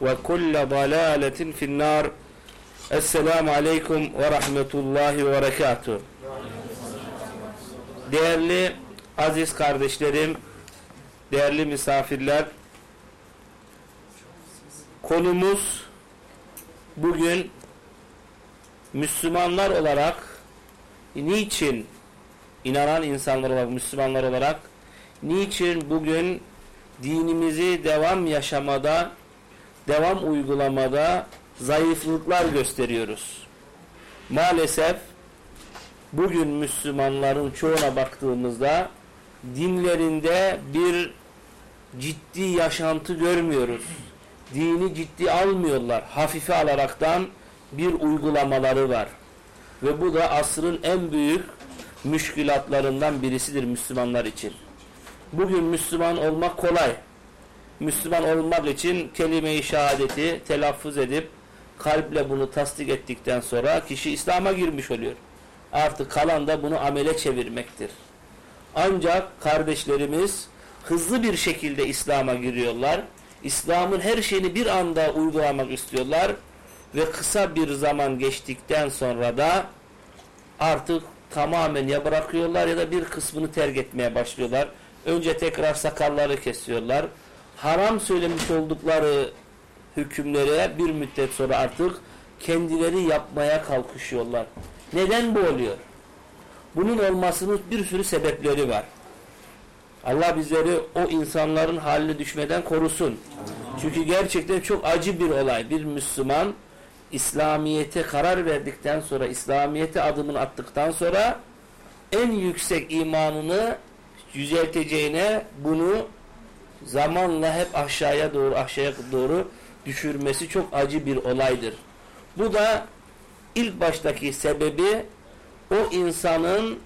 وكل ضلالة في النار السلام عليكم ورحمة الله وبركاته Değerli aziz kardeşlerim, değerli misafirler, konumuz bugün Müslümanlar olarak niçin inanan insanlar olarak, Müslümanlar olarak niçin bugün dinimizi devam yaşamada, devam uygulamada zayıflıklar gösteriyoruz. Maalesef bugün Müslümanların çoğuna baktığımızda dinlerinde bir ciddi yaşantı görmüyoruz. Dini ciddi almıyorlar. Hafife alaraktan bir uygulamaları var. Ve bu da asrın en büyük müşkülatlarından birisidir Müslümanlar için. Bugün Müslüman olmak kolay. Müslüman olmak için kelime-i şehadeti telaffuz edip kalple bunu tasdik ettikten sonra kişi İslam'a girmiş oluyor. Artık kalan da bunu amele çevirmektir. Ancak kardeşlerimiz hızlı bir şekilde İslam'a giriyorlar. İslam'ın her şeyini bir anda uygulamak istiyorlar ve kısa bir zaman geçtikten sonra da artık tamamen ya bırakıyorlar ya da bir kısmını terk etmeye başlıyorlar. Önce tekrar sakalları kesiyorlar. Haram söylemiş oldukları hükümlere bir müddet sonra artık kendileri yapmaya kalkışıyorlar. Neden bu oluyor? Bunun olmasının bir sürü sebepleri var. Allah bizleri o insanların haline düşmeden korusun. Çünkü gerçekten çok acı bir olay. Bir Müslüman İslamiyete karar verdikten sonra, İslamiyete adımını attıktan sonra en yüksek imanını yücelteceğine bunu zamanla hep aşağıya doğru aşağıya doğru düşürmesi çok acı bir olaydır. Bu da ilk baştaki sebebi o insanın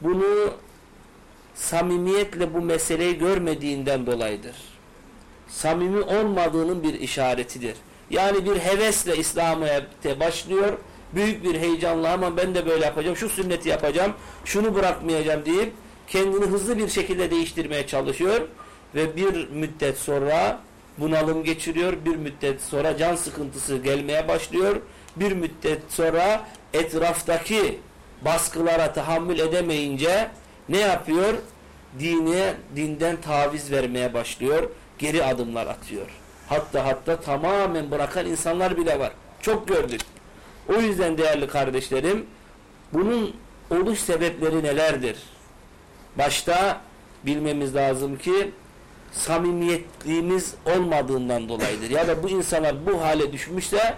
bunu samimiyetle bu meseleyi görmediğinden dolayıdır. Samimi olmadığının bir işaretidir. Yani bir hevesle İslam'a başlıyor. Büyük bir heyecanla ama ben de böyle yapacağım. Şu sünneti yapacağım. Şunu bırakmayacağım deyip kendini hızlı bir şekilde değiştirmeye çalışıyor. Ve bir müddet sonra bunalım geçiriyor. Bir müddet sonra can sıkıntısı gelmeye başlıyor. Bir müddet sonra etraftaki baskılara tahammül edemeyince ne yapıyor? Dine, dinden taviz vermeye başlıyor. Geri adımlar atıyor. Hatta hatta tamamen bırakan insanlar bile var. Çok gördük. O yüzden değerli kardeşlerim bunun oluş sebepleri nelerdir? Başta bilmemiz lazım ki samimiyetliğimiz olmadığından dolayıdır. Ya da bu insanlar bu hale düşmüşse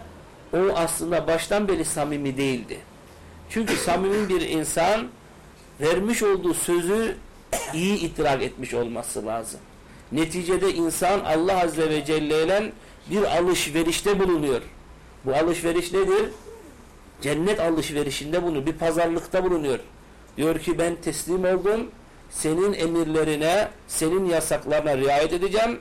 o aslında baştan beri samimi değildi. Çünkü samimi bir insan vermiş olduğu sözü iyi itirak etmiş olması lazım. Neticede insan Allah Azze ve Celle ile bir alışverişte bulunuyor. Bu alışveriş nedir? Cennet alışverişinde bulunuyor. Bir pazarlıkta bulunuyor. Diyor ki ben teslim oldum. Senin emirlerine, senin yasaklarına riayet edeceğim.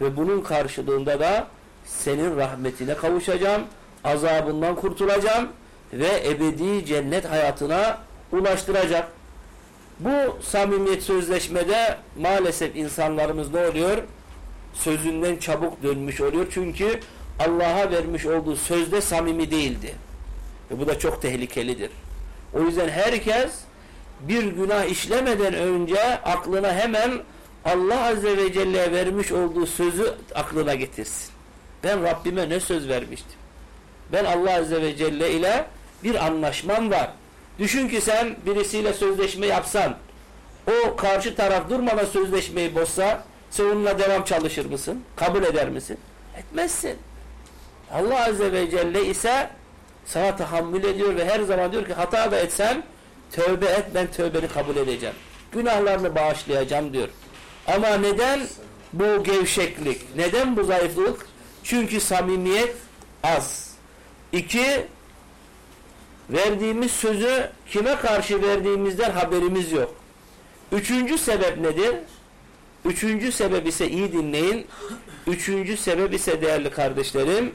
Ve bunun karşılığında da senin rahmetine kavuşacağım. azabından kurtulacağım ve ebedi cennet hayatına ulaştıracak. Bu samimiyet sözleşmede maalesef insanlarımız ne oluyor? Sözünden çabuk dönmüş oluyor. Çünkü Allah'a vermiş olduğu sözde samimi değildi. Ve bu da çok tehlikelidir. O yüzden herkes bir günah işlemeden önce aklına hemen Allah Azze ve Celle'ye vermiş olduğu sözü aklına getirsin. Ben Rabbime ne söz vermiştim? Ben Allah Azze ve Celle ile bir anlaşmam var. Düşün ki sen birisiyle sözleşme yapsan, o karşı taraf durmadan sözleşmeyi bozsa, sen onunla devam çalışır mısın? Kabul eder misin? Etmezsin. Allah Azze ve Celle ise sana tahammül ediyor ve her zaman diyor ki hata da etsen tövbe et ben tövbeni kabul edeceğim. Günahlarını bağışlayacağım diyor. Ama neden bu gevşeklik? Neden bu zayıflık? Çünkü samimiyet az. İki, verdiğimiz sözü kime karşı verdiğimizden haberimiz yok. Üçüncü sebep nedir? Üçüncü sebep ise iyi dinleyin. Üçüncü sebep ise değerli kardeşlerim,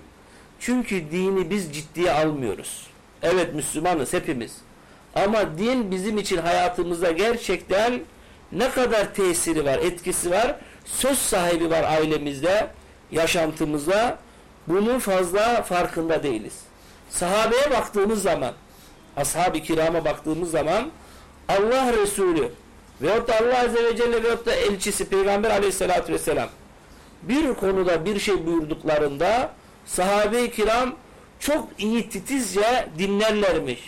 çünkü dini biz ciddiye almıyoruz. Evet Müslümanız hepimiz. Ama din bizim için hayatımızda gerçekten ne kadar tesiri var, etkisi var, söz sahibi var ailemizde, yaşantımızda. Bunun fazla farkında değiliz. Sahabeye baktığımız zaman, ashab-ı kirama baktığımız zaman Allah Resulü veyahut da Allah Azze ve Celle veyahut da elçisi Peygamber Aleyhisselatü Vesselam bir konuda bir şey buyurduklarında sahabe-i kiram çok iyi titizce dinlerlermiş.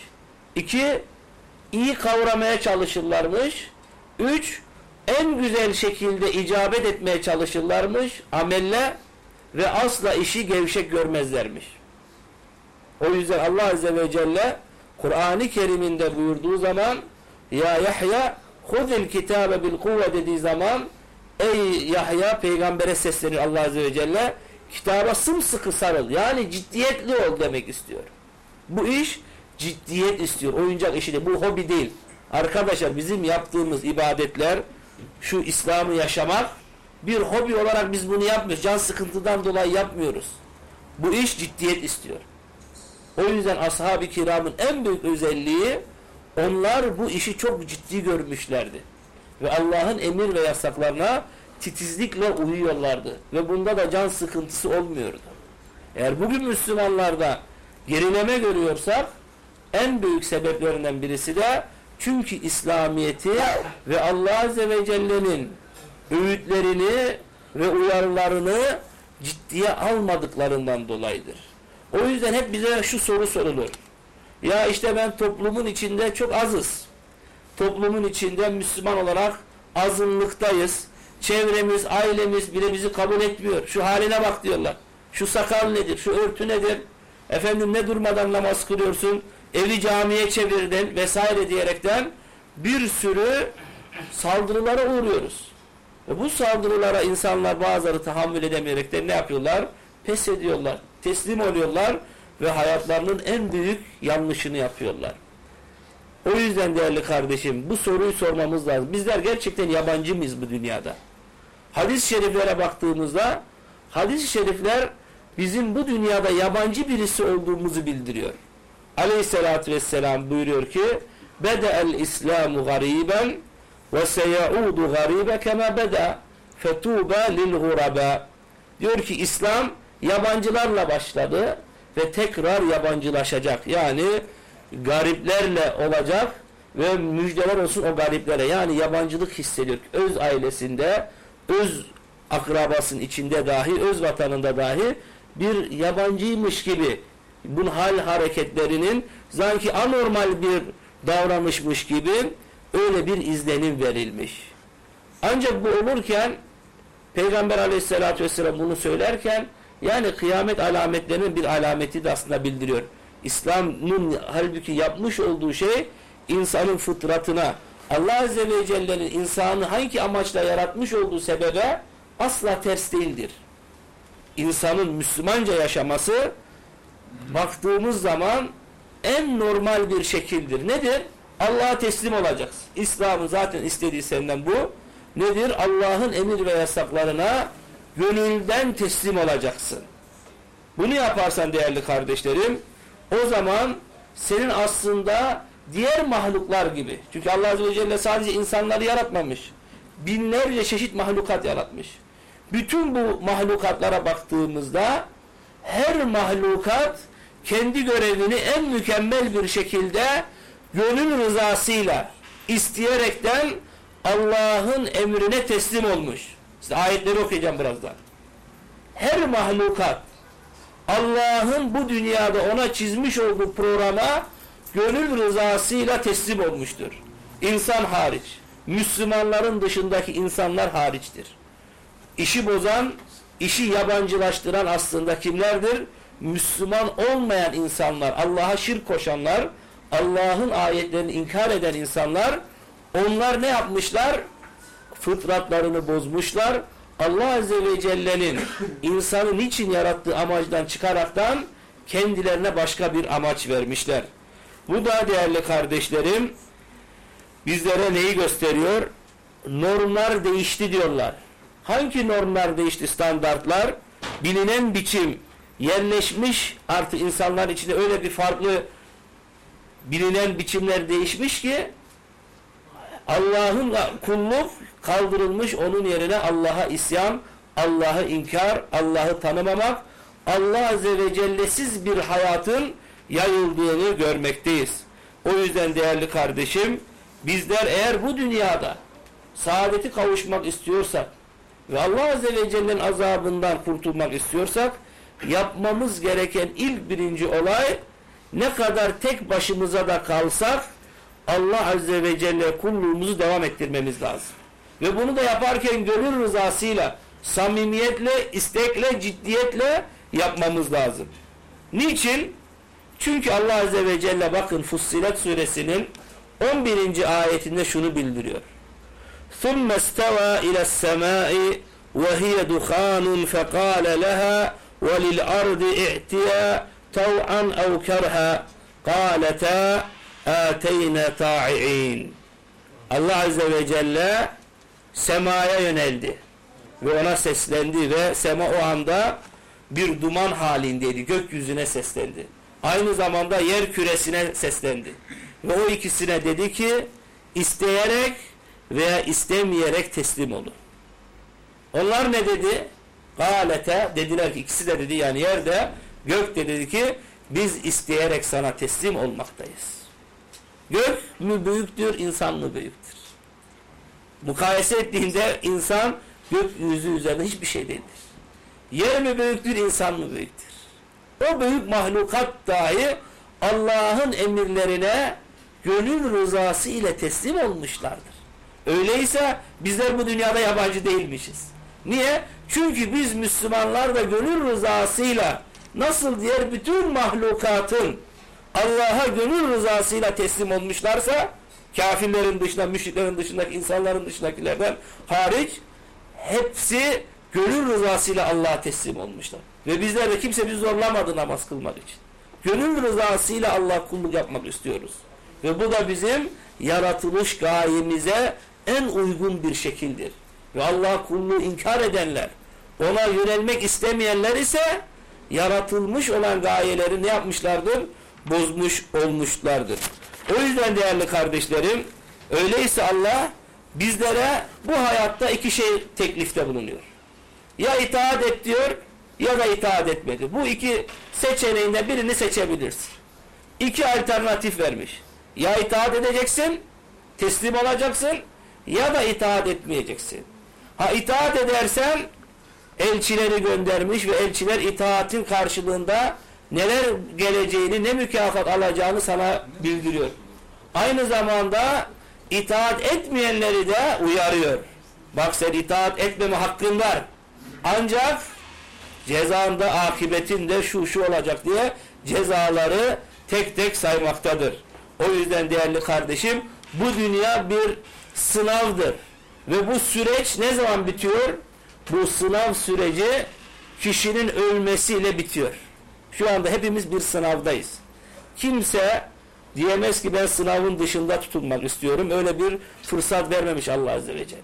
İki, iyi kavramaya çalışırlarmış. Üç, en güzel şekilde icabet etmeye çalışırlarmış amelle ve asla işi gevşek görmezlermiş. O yüzden Allah Azze ve Celle Kur'an-ı Kerim'inde buyurduğu zaman Ya Yahya hudil kitabe bil kuvve dediği zaman Ey Yahya peygambere seslenir Allah Azze ve Celle kitaba sımsıkı sarıl. Yani ciddiyetli ol demek istiyor. Bu iş ciddiyet istiyor. Oyuncak işi de. Bu hobi değil. Arkadaşlar bizim yaptığımız ibadetler şu İslam'ı yaşamak bir hobi olarak biz bunu yapmıyoruz. Can sıkıntıdan dolayı yapmıyoruz. Bu iş ciddiyet istiyor. O yüzden ashab-ı kiramın en büyük özelliği onlar bu işi çok ciddi görmüşlerdi. Ve Allah'ın emir ve yasaklarına titizlikle uyuyorlardı. Ve bunda da can sıkıntısı olmuyordu. Eğer bugün Müslümanlarda gerileme görüyorsak en büyük sebeplerinden birisi de çünkü İslamiyeti ve Allah Azze ve Celle'nin öğütlerini ve uyarılarını ciddiye almadıklarından dolayıdır. O yüzden hep bize şu soru sorulur. Ya işte ben toplumun içinde çok azız. Toplumun içinde Müslüman olarak azınlıktayız. Çevremiz, ailemiz bile bizi kabul etmiyor. Şu haline bak diyorlar. Şu sakal nedir? Şu örtü nedir? Efendim ne durmadan namaz kılıyorsun? Evi camiye çevirdin vesaire diyerekten bir sürü saldırılara uğruyoruz. Ve bu saldırılara insanlar bazıları tahammül edemeyerekten ne yapıyorlar? Pes ediyorlar. Teslim oluyorlar ve hayatlarının en büyük yanlışını yapıyorlar. O yüzden değerli kardeşim bu soruyu sormamız lazım. Bizler gerçekten yabancı mıyız bu dünyada? Hadis-i şeriflere baktığımızda hadis-i şerifler bizim bu dünyada yabancı birisi olduğumuzu bildiriyor. Aleyhissalatü vesselam buyuruyor ki Bede'el İslamu gariben ve seyaudu garibe kema beda fetuba lil guraba diyor ki İslam yabancılarla başladı ve tekrar yabancılaşacak. Yani gariplerle olacak ve müjdeler olsun o gariplere. Yani yabancılık hissediyor. Öz ailesinde, öz akrabasının içinde dahi, öz vatanında dahi bir yabancıymış gibi bu hal hareketlerinin sanki anormal bir davranışmış gibi öyle bir izlenim verilmiş. Ancak bu olurken Peygamber aleyhissalatü vesselam bunu söylerken yani kıyamet alametlerinin bir alameti de aslında bildiriyor. İslam'ın halbuki yapmış olduğu şey insanın fıtratına Allah Azze ve Celle'nin insanı hangi amaçla yaratmış olduğu sebebe asla ters değildir. İnsanın Müslümanca yaşaması baktığımız zaman en normal bir şekildir. Nedir? Allah'a teslim olacaksın. İslam'ın zaten istediği senden bu. Nedir? Allah'ın emir ve yasaklarına gönülden teslim olacaksın. Bunu yaparsan değerli kardeşlerim o zaman senin aslında diğer mahluklar gibi. Çünkü Allah Azze ve Celle sadece insanları yaratmamış. Binlerce çeşit mahlukat yaratmış. Bütün bu mahlukatlara baktığımızda her mahlukat kendi görevini en mükemmel bir şekilde gönül rızasıyla isteyerekten Allah'ın emrine teslim olmuş. Size ayetleri okuyacağım birazdan. Her mahlukat Allah'ın bu dünyada ona çizmiş olduğu programa gönül rızasıyla teslim olmuştur. İnsan hariç. Müslümanların dışındaki insanlar hariçtir. İşi bozan, işi yabancılaştıran aslında kimlerdir? Müslüman olmayan insanlar, Allah'a şirk koşanlar, Allah'ın ayetlerini inkar eden insanlar, onlar ne yapmışlar? Fıtratlarını bozmuşlar. Allah Azze ve Celle'nin insanı niçin yarattığı amacdan çıkaraktan kendilerine başka bir amaç vermişler. Bu da değerli kardeşlerim bizlere neyi gösteriyor? Normlar değişti diyorlar. Hangi normlar değişti standartlar? Bilinen biçim yerleşmiş artık insanlar içinde öyle bir farklı bilinen biçimler değişmiş ki Allah'ın kulluk kaldırılmış onun yerine Allah'a isyan, Allah'ı inkar, Allah'ı tanımamak, Allah Azze ve Celle'siz bir hayatın yayıldığını görmekteyiz. O yüzden değerli kardeşim, bizler eğer bu dünyada saadeti kavuşmak istiyorsak ve Allah Azze ve Celle'nin azabından kurtulmak istiyorsak, yapmamız gereken ilk birinci olay, ne kadar tek başımıza da kalsak, Allah Azze ve Celle kulluğumuzu devam ettirmemiz lazım. Ve bunu da yaparken gönül rızasıyla, samimiyetle, istekle, ciddiyetle yapmamız lazım. Niçin? Çünkü Allah Azze ve Celle bakın Fussilet suresinin 11. ayetinde şunu bildiriyor. ثُمَّ اسْتَوَى إِلَى السَّمَاءِ وَهِيَ دُخَانٌ فَقَالَ لَهَا وَلِلْأَرْضِ اِعْتِيَا تَوْعًا اَوْ كَرْهًا قَالَتَا آتَيْنَا تَاعِعِينَ Allah Azze ve Celle semaya yöneldi ve ona seslendi ve sema o anda bir duman halindeydi. Gökyüzüne seslendi. Aynı zamanda yer küresine seslendi. Ve o ikisine dedi ki isteyerek veya istemeyerek teslim olun. Onlar ne dedi? Galete dediler ki ikisi de dedi yani yerde gök de dedi ki biz isteyerek sana teslim olmaktayız. Gök mü büyüktür, insan mı büyüktür? Mukayese ettiğinde insan gökyüzü üzerinde hiçbir şey değildir. Yer mi büyüktür, insan mı büyüktür? O büyük mahlukat dahi Allah'ın emirlerine gönül rızası ile teslim olmuşlardır. Öyleyse bizler bu dünyada yabancı değilmişiz. Niye? Çünkü biz Müslümanlar da gönül rızasıyla nasıl diğer bütün mahlukatın Allah'a gönül rızasıyla teslim olmuşlarsa kafirlerin dışında, müşriklerin dışındaki insanların dışındakilerden hariç hepsi gönül rızasıyla Allah'a teslim olmuşlar. Ve bizler de kimse bizi zorlamadı namaz kılmak için. Gönül rızasıyla Allah kulluk yapmak istiyoruz. Ve bu da bizim yaratılış gayemize en uygun bir şekildir. Ve Allah kulluğu inkar edenler, ona yönelmek istemeyenler ise yaratılmış olan gayeleri ne yapmışlardır? Bozmuş olmuşlardır. O yüzden değerli kardeşlerim, öyleyse Allah bizlere bu hayatta iki şey teklifte bulunuyor. Ya itaat et diyor ya da itaat etmedi. Bu iki seçeneğinde birini seçebilirsin. İki alternatif vermiş. Ya itaat edeceksin, teslim olacaksın ya da itaat etmeyeceksin. Ha itaat edersen elçileri göndermiş ve elçiler itaatin karşılığında neler geleceğini, ne mükafat alacağını sana bildiriyor. Aynı zamanda itaat etmeyenleri de uyarıyor. Bak sen itaat etmeme hakkın var. Ancak cezanda akıbetinde şu şu olacak diye cezaları tek tek saymaktadır. O yüzden değerli kardeşim bu dünya bir sınavdır. Ve bu süreç ne zaman bitiyor? Bu sınav süreci kişinin ölmesiyle bitiyor. Şu anda hepimiz bir sınavdayız. Kimse diyemez ki ben sınavın dışında tutulmak istiyorum. Öyle bir fırsat vermemiş Allah Azze ve Celle.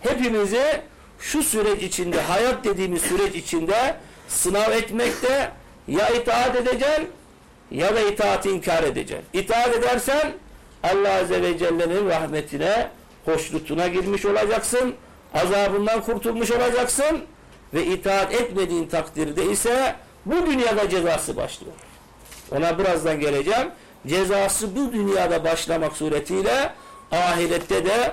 Hepimize şu süreç içinde, hayat dediğimiz süreç içinde sınav etmekte Ya itaat edeceksin ya da itaati inkar edeceksin. İtaat edersen Allah Azze ve Celle'nin rahmetine, hoşnutuna girmiş olacaksın. Azabından kurtulmuş olacaksın. Ve itaat etmediğin takdirde ise bu dünyada cezası başlıyor. Ona birazdan geleceğim. Cezası bu dünyada başlamak suretiyle ahirette de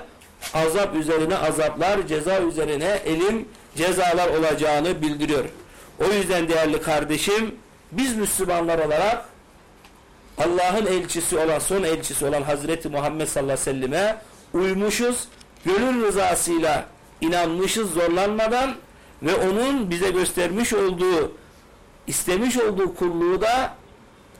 azap üzerine azaplar, ceza üzerine elim, cezalar olacağını bildiriyor. O yüzden değerli kardeşim, biz Müslümanlar olarak Allah'ın elçisi olan, son elçisi olan Hazreti Muhammed sallallahu aleyhi ve selleme uymuşuz, gönül rızasıyla inanmışız zorlanmadan ve onun bize göstermiş olduğu, istemiş olduğu kulluğu da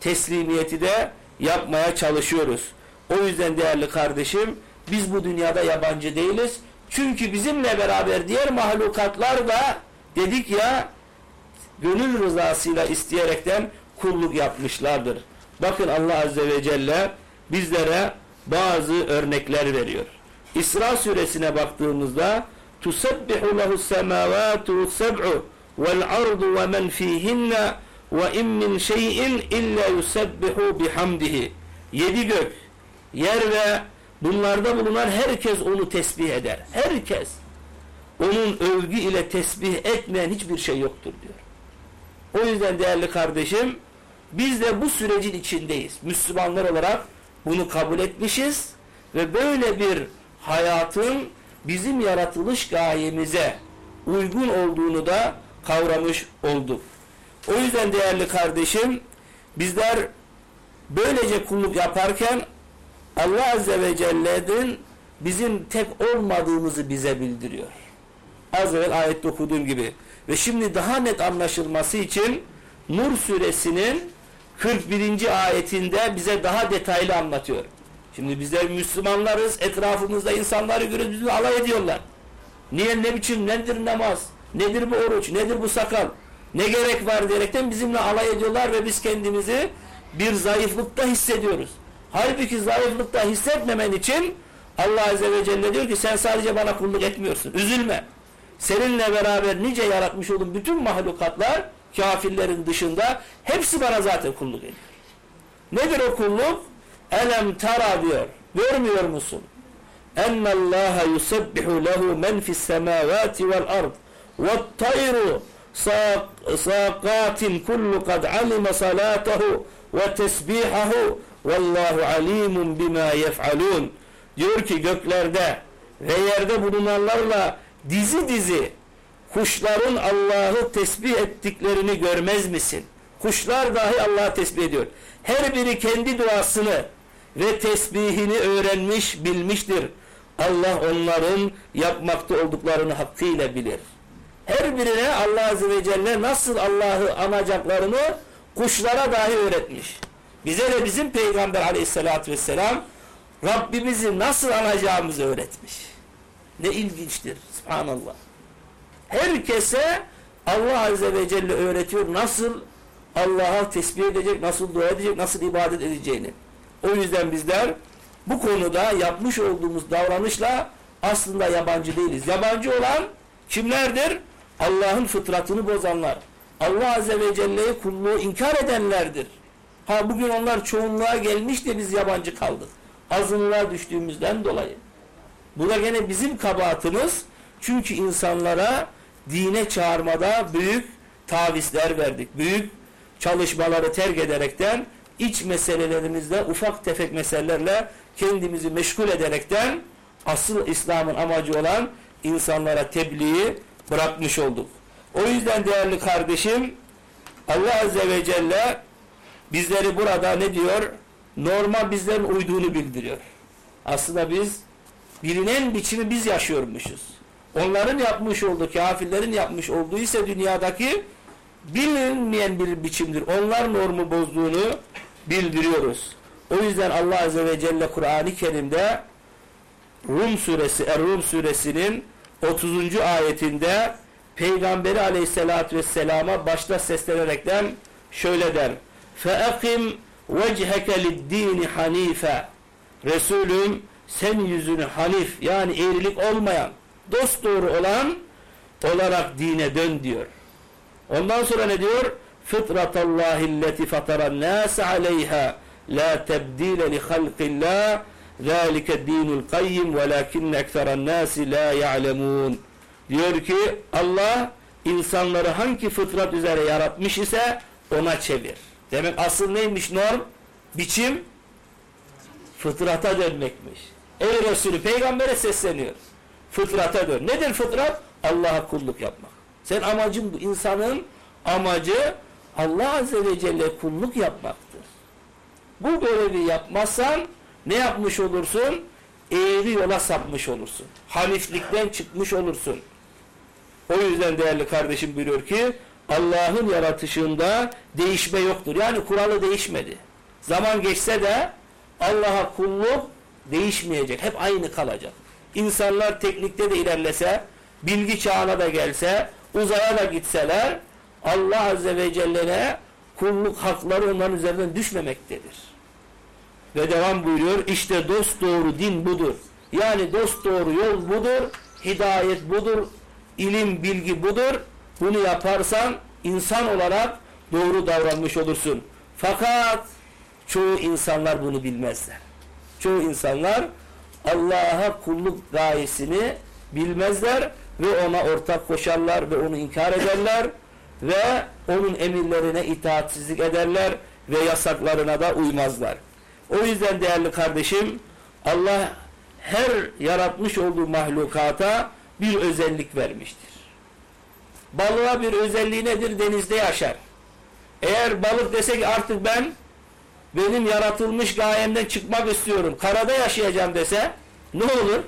teslimiyeti de yapmaya çalışıyoruz. O yüzden değerli kardeşim, biz bu dünyada yabancı değiliz. Çünkü bizimle beraber diğer mahlukatlar da dedik ya gönül rızasıyla isteyerekten kulluk yapmışlardır. Bakın Allah Azze ve Celle bizlere bazı örnekler veriyor. İsra suresine baktığımızda seb'u vel ardu ve men fihinne ve in min şeyin illa yusebbihu bihamdihi. Yedi gök, yer ve bunlarda bulunan herkes onu tesbih eder. Herkes. Onun övgü ile tesbih etmeyen hiçbir şey yoktur diyor. O yüzden değerli kardeşim biz de bu sürecin içindeyiz. Müslümanlar olarak bunu kabul etmişiz ve böyle bir hayatın bizim yaratılış gayemize uygun olduğunu da kavramış olduk. O yüzden değerli kardeşim bizler böylece kulluk yaparken Allah Azze ve Celle'nin bizim tek olmadığımızı bize bildiriyor. Az evvel ayette okuduğum gibi. Ve şimdi daha net anlaşılması için Nur suresinin 41. ayetinde bize daha detaylı anlatıyor. Şimdi bizler Müslümanlarız, etrafımızda insanları görüyoruz, bizi alay ediyorlar. Niye, ne biçim, nedir namaz, nedir bu oruç, nedir bu sakal, ne gerek var diyerekten bizimle alay ediyorlar ve biz kendimizi bir zayıflıkta hissediyoruz. Halbuki zayıflıkta hissetmemen için Allah Azze ve Celle diyor ki sen sadece bana kulluk etmiyorsun. Üzülme. Seninle beraber nice yaratmış olduğum bütün mahlukatlar kafirlerin dışında hepsi bana zaten kulluk ediyor. Nedir o kulluk? Elem tara diyor. Görmüyor musun? Ennallaha yusebbihu lehu men fis semavati vel ard ve tayru saqatin kullu kad alime salatahu ve tesbihahu vallahu alimun bima yef'alun diyor ki göklerde ve yerde bulunanlarla dizi dizi kuşların Allah'ı tesbih ettiklerini görmez misin? Kuşlar dahi Allah'ı tesbih ediyor. Her biri kendi duasını ve tesbihini öğrenmiş, bilmiştir. Allah onların yapmakta olduklarını hakkıyla bilir. Her birine Allah Azze ve Celle nasıl Allah'ı anacaklarını kuşlara dahi öğretmiş. Bize de bizim Peygamber aleyhissalatü vesselam Rabbimizi nasıl anacağımızı öğretmiş. Ne ilginçtir. Subhanallah. Herkese Allah Azze ve Celle öğretiyor nasıl Allah'a tesbih edecek, nasıl dua edecek, nasıl ibadet edeceğini. O yüzden bizler bu konuda yapmış olduğumuz davranışla aslında yabancı değiliz. Yabancı olan kimlerdir? Allah'ın fıtratını bozanlar. Allah Azze ve Celle'ye kulluğu inkar edenlerdir. Ha bugün onlar çoğunluğa gelmiş de biz yabancı kaldık. Azınlığa düştüğümüzden dolayı. Bu da gene bizim kabahatimiz. Çünkü insanlara dine çağırmada büyük tavizler verdik. Büyük çalışmaları terk ederekten iç meselelerimizde ufak tefek meselelerle kendimizi meşgul ederekten asıl İslam'ın amacı olan insanlara tebliği bırakmış olduk. O yüzden değerli kardeşim Allah Azze ve Celle bizleri burada ne diyor? Normal bizlerin uyduğunu bildiriyor. Aslında biz bilinen biçimi biz yaşıyormuşuz Onların yapmış olduğu, kafirlerin yapmış olduğu ise dünyadaki bilinmeyen bir biçimdir. Onlar normu bozduğunu bildiriyoruz. O yüzden Allah Azze ve Celle Kur'an-ı Kerim'de Rum suresi, Er-Rum suresinin 30. ayetinde Peygamberi aleyhissalatü vesselama başta seslenerekten şöyle der. فَاَقِمْ وَجْهَكَ لِلدِّينِ حَن۪يفًا Resulüm sen yüzünü hanif yani eğrilik olmayan dost doğru olan olarak dine dön diyor. Ondan sonra ne diyor? fıtratallahi lleti fataran nas aleyha la tebdile li halqillah zalike dinul kayyim velakinne ekseran nasi la ya'lemun diyor ki Allah insanları hangi fıtrat üzere yaratmış ise ona çevir. Demek asıl neymiş norm? Biçim fıtrata dönmekmiş. Ey Resulü peygambere sesleniyor. Fıtrata dön. Nedir fıtrat? Allah'a kulluk yapmak. Sen amacın bu. insanın amacı Allah Azze ve Celle kulluk yapmaktır. Bu görevi yapmazsan ne yapmış olursun? Eğri yola sapmış olursun. Haniflikten çıkmış olursun. O yüzden değerli kardeşim biliyor ki Allah'ın yaratışında değişme yoktur. Yani kuralı değişmedi. Zaman geçse de Allah'a kulluk değişmeyecek. Hep aynı kalacak. İnsanlar teknikte de ilerlese, bilgi çağına da gelse, uzaya da gitseler Allah Azze ve Celle'ne kulluk hakları onların üzerinden düşmemektedir. Ve devam buyuruyor, işte dost doğru din budur. Yani dost doğru yol budur, hidayet budur, ilim, bilgi budur. Bunu yaparsan insan olarak doğru davranmış olursun. Fakat çoğu insanlar bunu bilmezler. Çoğu insanlar Allah'a kulluk gayesini bilmezler ve ona ortak koşarlar ve onu inkar ederler ve onun emirlerine itaatsizlik ederler ve yasaklarına da uymazlar. O yüzden değerli kardeşim Allah her yaratmış olduğu mahlukata bir özellik vermiştir. Balığa bir özelliği nedir? Denizde yaşar. Eğer balık dese ki artık ben benim yaratılmış gayemden çıkmak istiyorum. Karada yaşayacağım dese ne olur?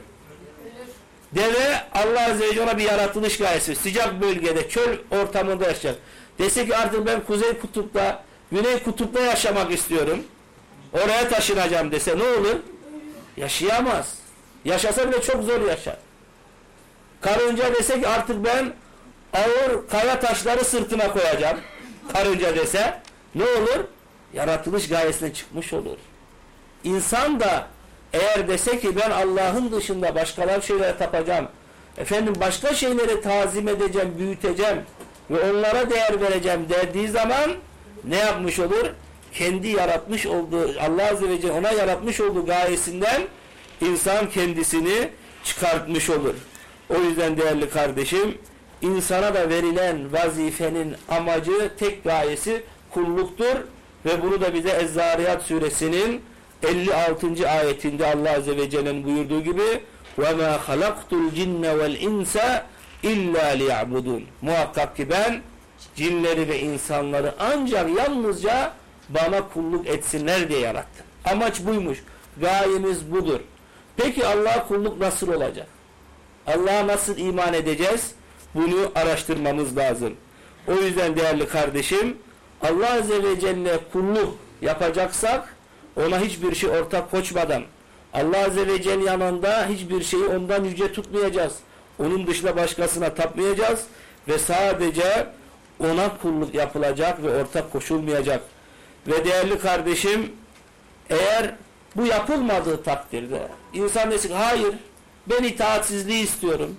Deve Allah Azze ve Celle bir yaratılış gayesi. Sıcak bölgede, çöl ortamında yaşayacak. Dese ki artık ben kuzey kutupta, güney kutupta yaşamak istiyorum. Oraya taşınacağım dese ne olur? Yaşayamaz. Yaşasa bile çok zor yaşar. Karınca dese ki artık ben ağır kaya taşları sırtına koyacağım. Karınca dese ne olur? Yaratılış gayesine çıkmış olur. İnsan da eğer dese ki ben Allah'ın dışında başkalar şeylere tapacağım, efendim başka şeyleri tazim edeceğim, büyüteceğim ve onlara değer vereceğim dediği zaman ne yapmış olur? Kendi yaratmış olduğu, Allah Azze ve Celle ona yaratmış olduğu gayesinden insan kendisini çıkartmış olur. O yüzden değerli kardeşim, insana da verilen vazifenin amacı, tek gayesi kulluktur ve bunu da bize Ezzariyat suresinin 56. ayetinde Allah Azze ve Celle'nin buyurduğu gibi وَمَا خَلَقْتُ الْجِنَّ وَالْاِنْسَ اِلَّا لِيَعْبُدُونَ Muhakkak ki ben cinleri ve insanları ancak yalnızca bana kulluk etsinler diye yarattım. Amaç buymuş. Gayemiz budur. Peki Allah'a kulluk nasıl olacak? Allah'a nasıl iman edeceğiz? Bunu araştırmamız lazım. O yüzden değerli kardeşim Allah Azze ve Celle kulluk yapacaksak ona hiçbir şey ortak koşmadan Allah Azze ve Celle yanında hiçbir şeyi ondan yüce tutmayacağız. Onun dışında başkasına tapmayacağız ve sadece ona kulluk yapılacak ve ortak koşulmayacak. Ve değerli kardeşim eğer bu yapılmadığı takdirde insan desin hayır ben itaatsizliği istiyorum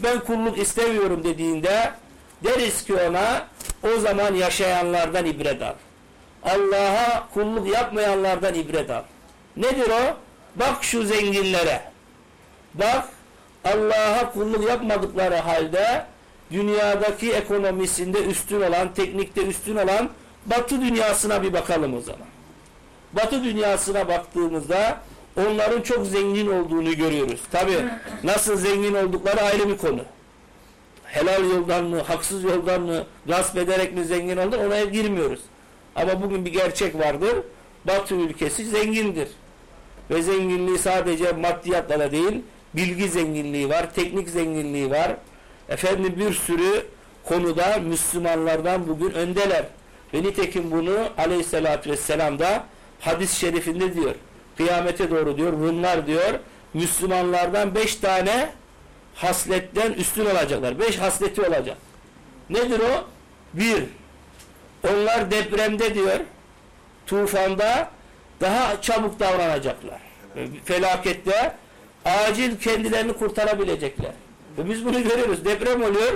ben kulluk istemiyorum dediğinde deriz ki ona o zaman yaşayanlardan ibret al. Allah'a kulluk yapmayanlardan ibret al. Nedir o? Bak şu zenginlere. Bak Allah'a kulluk yapmadıkları halde dünyadaki ekonomisinde üstün olan, teknikte üstün olan Batı dünyasına bir bakalım o zaman. Batı dünyasına baktığımızda onların çok zengin olduğunu görüyoruz. Tabi nasıl zengin oldukları ayrı bir konu. Helal yoldan mı, haksız yoldan mı, gasp ederek mi zengin oldu ona girmiyoruz. Ama bugün bir gerçek vardır. Batı ülkesi zengindir. Ve zenginliği sadece maddiyatla da değil, bilgi zenginliği var, teknik zenginliği var. Efendim bir sürü konuda Müslümanlardan bugün öndeler. Ve nitekim bunu aleyhissalatü vesselam da hadis-i şerifinde diyor. Kıyamete doğru diyor, Rumlar diyor, Müslümanlardan beş tane hasletten üstün olacaklar. Beş hasleti olacak. Nedir o? Bir, onlar depremde diyor, tufanda daha çabuk davranacaklar. Felakette acil kendilerini kurtarabilecekler. Ve biz bunu görüyoruz. Deprem oluyor.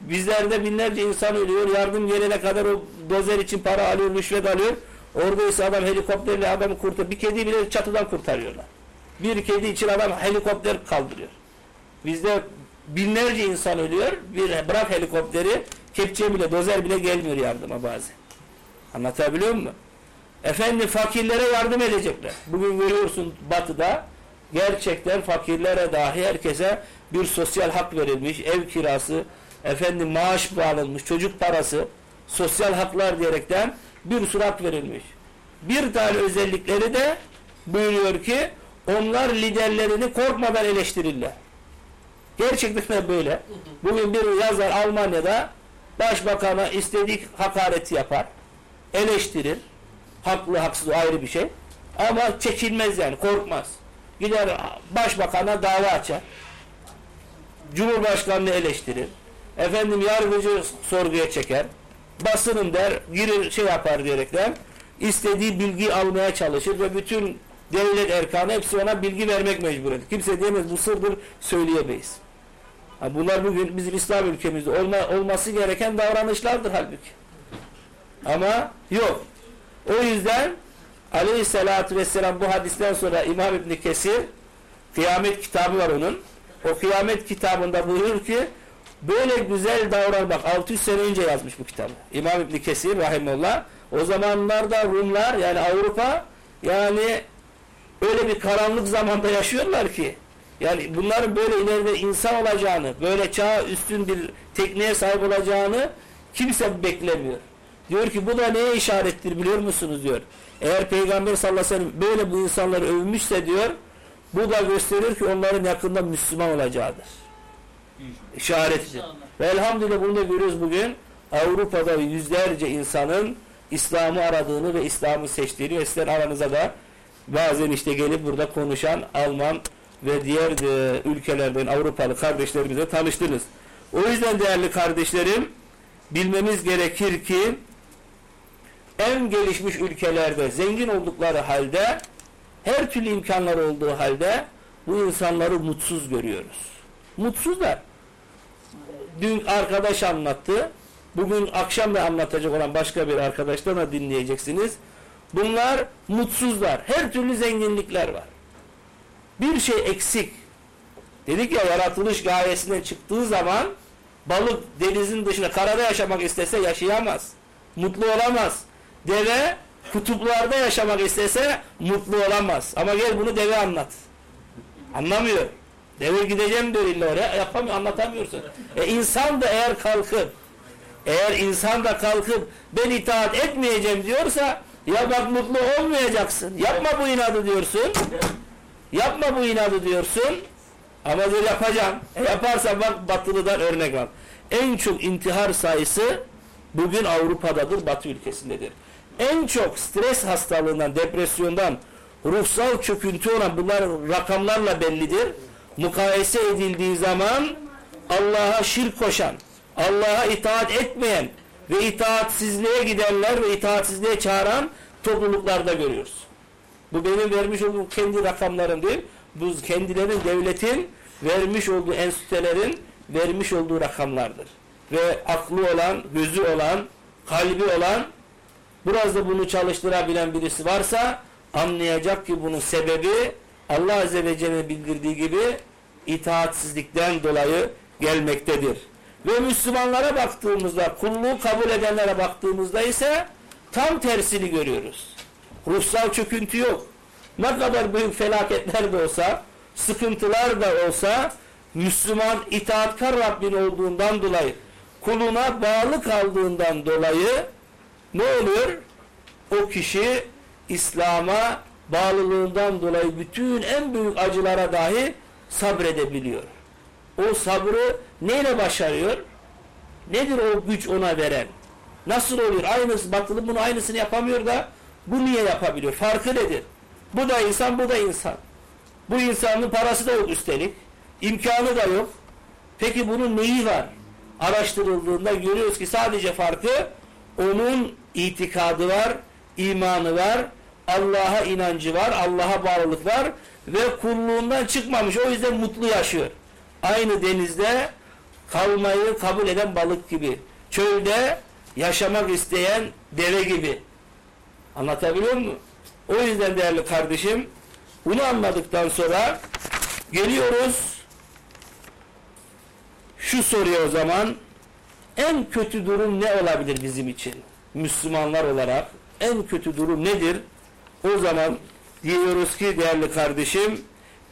Bizlerde binlerce insan ölüyor. Yardım gelene kadar o dozer için para alıyor, rüşvet alıyor. Orada ise adam helikopterle adamı kurtar. Bir kedi bile çatıdan kurtarıyorlar. Bir kedi için adam helikopter kaldırıyor. Bizde binlerce insan ölüyor. Bir bırak helikopteri, kepçe bile, dozer bile gelmiyor yardıma bazen. Anlatabiliyor muyum? Efendim fakirlere yardım edecekler. Bugün görüyorsun batıda gerçekten fakirlere dahi herkese bir sosyal hak verilmiş. Ev kirası, efendim maaş bağlanmış, çocuk parası, sosyal haklar diyerekten bir sürü hak verilmiş. Bir tane özellikleri de buyuruyor ki onlar liderlerini korkmadan eleştirirler. Gerçekten de böyle. Bugün bir yazar Almanya'da başbakana istediği hakareti yapar. Eleştirir. Haklı haksız ayrı bir şey. Ama çekilmez yani korkmaz. Gider başbakana dava açar. Cumhurbaşkanını eleştirir. Efendim yargıcı sorguya çeker. Basının der, girir şey yapar diyerekten istediği bilgi almaya çalışır ve bütün devlet erkanı hepsi ona bilgi vermek mecburidir. Kimse diyemez bu sırdır söyleyemeyiz. Ha bunlar bugün bizim İslam ülkemizde olma, olması gereken davranışlardır halbuki. Ama yok. O yüzden Aleyhisselatü Vesselam bu hadisten sonra İmam İbni Kesir kıyamet kitabı var onun. O kıyamet kitabında buyurur ki böyle güzel davran bak 600 sene önce yazmış bu kitabı. İmam İbni Kesir rahimullah. O zamanlarda Rumlar yani Avrupa yani öyle bir karanlık zamanda yaşıyorlar ki yani bunların böyle ileride insan olacağını, böyle çağ üstün bir tekniğe sahip olacağını kimse beklemiyor. Diyor ki bu da neye işarettir biliyor musunuz diyor. Eğer Peygamber sallallahu aleyhi ve sellem böyle bu insanları övmüşse diyor, bu da gösterir ki onların yakında Müslüman olacağıdır. İşarettir. Ve elhamdülillah bunu da görüyoruz bugün. Avrupa'da yüzlerce insanın İslam'ı aradığını ve İslam'ı seçtiğini ve sizler aranıza da bazen işte gelip burada konuşan Alman ve diğer de ülkelerden Avrupalı kardeşlerimizle tanıştınız. O yüzden değerli kardeşlerim bilmemiz gerekir ki en gelişmiş ülkelerde zengin oldukları halde her türlü imkanlar olduğu halde bu insanları mutsuz görüyoruz. Mutsuzlar. Dün arkadaş anlattı. Bugün akşam da anlatacak olan başka bir arkadaştan da dinleyeceksiniz. Bunlar mutsuzlar. Her türlü zenginlikler var. Bir şey eksik. Dedik ya yaratılış gayesinden çıktığı zaman balık denizin dışında karada yaşamak istese yaşayamaz. Mutlu olamaz. Deve kutuplarda yaşamak istese mutlu olamaz. Ama gel bunu deve anlat. Anlamıyor. Deve gideceğim diyor illa oraya. Yapamıyor, anlatamıyorsun. E insan da eğer kalkıp eğer insan da kalkıp ben itaat etmeyeceğim diyorsa ya bak mutlu olmayacaksın. Yapma bu inadı diyorsun. Yapma bu inadı diyorsun. Ama diyor yapacağım. E yaparsan bak batılıdan örnek al. En çok intihar sayısı bugün Avrupa'dadır, Batı ülkesindedir. En çok stres hastalığından, depresyondan, ruhsal çöküntü olan bunlar rakamlarla bellidir. Mukayese edildiği zaman Allah'a şirk koşan, Allah'a itaat etmeyen ve itaatsizliğe gidenler ve itaatsizliğe çağıran topluluklarda görüyoruz. Bu benim vermiş olduğum kendi rakamlarım değil. Bu kendilerinin devletin vermiş olduğu enstitülerin vermiş olduğu rakamlardır. Ve aklı olan, gözü olan, kalbi olan biraz da bunu çalıştırabilen birisi varsa anlayacak ki bunun sebebi Allah Azze ve Celle bildirdiği gibi itaatsizlikten dolayı gelmektedir. Ve Müslümanlara baktığımızda, kulluğu kabul edenlere baktığımızda ise tam tersini görüyoruz. Ruhsal çöküntü yok. Ne kadar büyük felaketler de olsa, sıkıntılar da olsa, Müslüman itaatkar Rabbin olduğundan dolayı, kuluna bağlı kaldığından dolayı ne oluyor? O kişi İslam'a bağlılığından dolayı bütün en büyük acılara dahi sabredebiliyor. O sabrı neyle başarıyor? Nedir o güç ona veren? Nasıl oluyor? Aynısı batılı bunu aynısını yapamıyor da bu niye yapabiliyor? Farkı nedir? Bu da insan, bu da insan. Bu insanın parası da yok üstelik. imkanı da yok. Peki bunun neyi var? Araştırıldığında görüyoruz ki sadece farkı onun itikadı var, imanı var, Allah'a inancı var, Allah'a bağlılık var ve kulluğundan çıkmamış. O yüzden mutlu yaşıyor. Aynı denizde kalmayı kabul eden balık gibi. Çölde yaşamak isteyen deve gibi. Anlatabiliyor muyum? O yüzden değerli kardeşim bunu anladıktan sonra geliyoruz şu soruya o zaman en kötü durum ne olabilir bizim için? Müslümanlar olarak en kötü durum nedir? O zaman diyoruz ki değerli kardeşim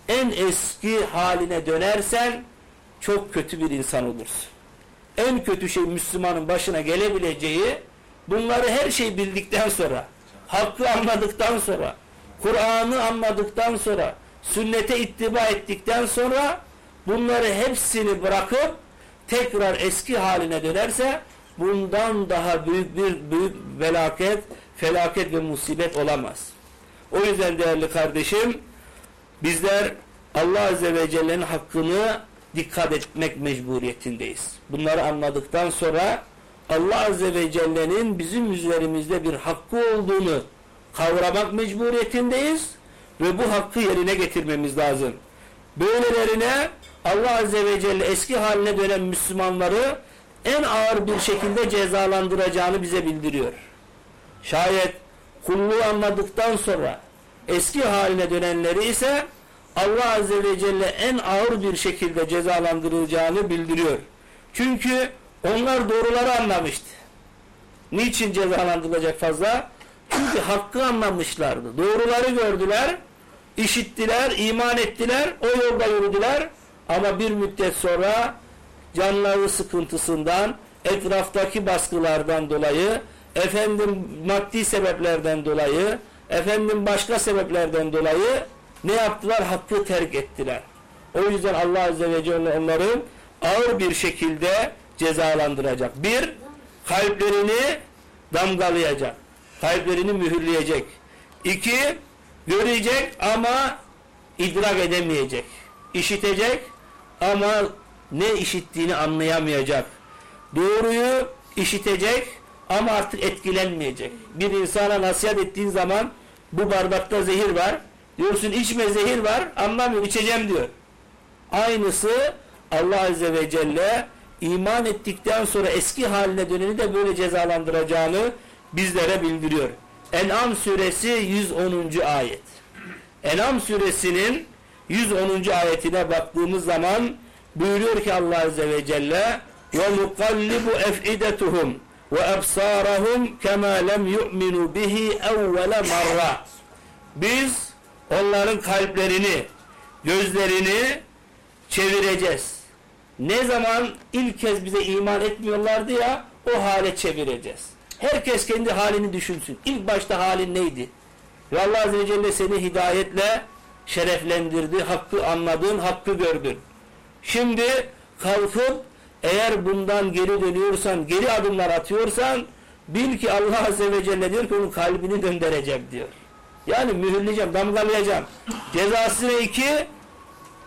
en eski haline dönersen çok kötü bir insan olursun. En kötü şey Müslümanın başına gelebileceği bunları her şey bildikten sonra hakkı anladıktan sonra Kur'an'ı anladıktan sonra sünnete ittiba ettikten sonra bunları hepsini bırakıp tekrar eski haline dönerse bundan daha büyük bir büyük felaket, felaket ve musibet olamaz. O yüzden değerli kardeşim bizler Allah Azze ve Celle'nin hakkını dikkat etmek mecburiyetindeyiz. Bunları anladıktan sonra Allah Azze ve Celle'nin bizim üzerimizde bir hakkı olduğunu kavramak mecburiyetindeyiz ve bu hakkı yerine getirmemiz lazım. Böylelerine Allah Azze ve Celle eski haline dönen Müslümanları en ağır bir şekilde cezalandıracağını bize bildiriyor. Şayet kulluğu anladıktan sonra eski haline dönenleri ise Allah Azze ve Celle en ağır bir şekilde cezalandırılacağını bildiriyor. Çünkü onlar doğruları anlamıştı. Niçin cezalandırılacak fazla? Çünkü hakkı anlamışlardı. Doğruları gördüler, işittiler, iman ettiler, o yolda yürüdüler. Ama bir müddet sonra canları sıkıntısından, etraftaki baskılardan dolayı, efendim maddi sebeplerden dolayı, efendim başka sebeplerden dolayı ne yaptılar? Hakkı terk ettiler. O yüzden Allah Azze ve Celle onları ağır bir şekilde cezalandıracak. Bir, kalplerini damgalayacak. Kalplerini mühürleyecek. İki, görecek ama idrak edemeyecek. İşitecek ama ne işittiğini anlayamayacak. Doğruyu işitecek ama artık etkilenmeyecek. Bir insana nasihat ettiğin zaman bu bardakta zehir var. Diyorsun içme zehir var anlamıyor içeceğim diyor. Aynısı Allah Azze ve Celle iman ettikten sonra eski haline döneni de böyle cezalandıracağını bizlere bildiriyor. En'am suresi 110. ayet. En'am suresinin 110. ayetine baktığımız zaman buyuruyor ki Allah Azze ve Celle وَنُقَلِّبُ اَفْئِدَتُهُمْ وَاَبْصَارَهُمْ كَمَا لَمْ يُؤْمِنُوا بِهِ اَوَّلَ مَرَّةً Biz onların kalplerini, gözlerini çevireceğiz. Ne zaman ilk kez bize iman etmiyorlardı ya o hale çevireceğiz. Herkes kendi halini düşünsün. İlk başta halin neydi? Ve Allah Azze ve Celle seni hidayetle şereflendirdi. Hakkı anladın, hakkı gördün. Şimdi kalkıp eğer bundan geri dönüyorsan, geri adımlar atıyorsan bil ki Allah Azze ve Celle diyor ki onun kalbini döndüreceğim diyor. Yani mühürleyeceğim, damgalayacağım. Cezası ne iki?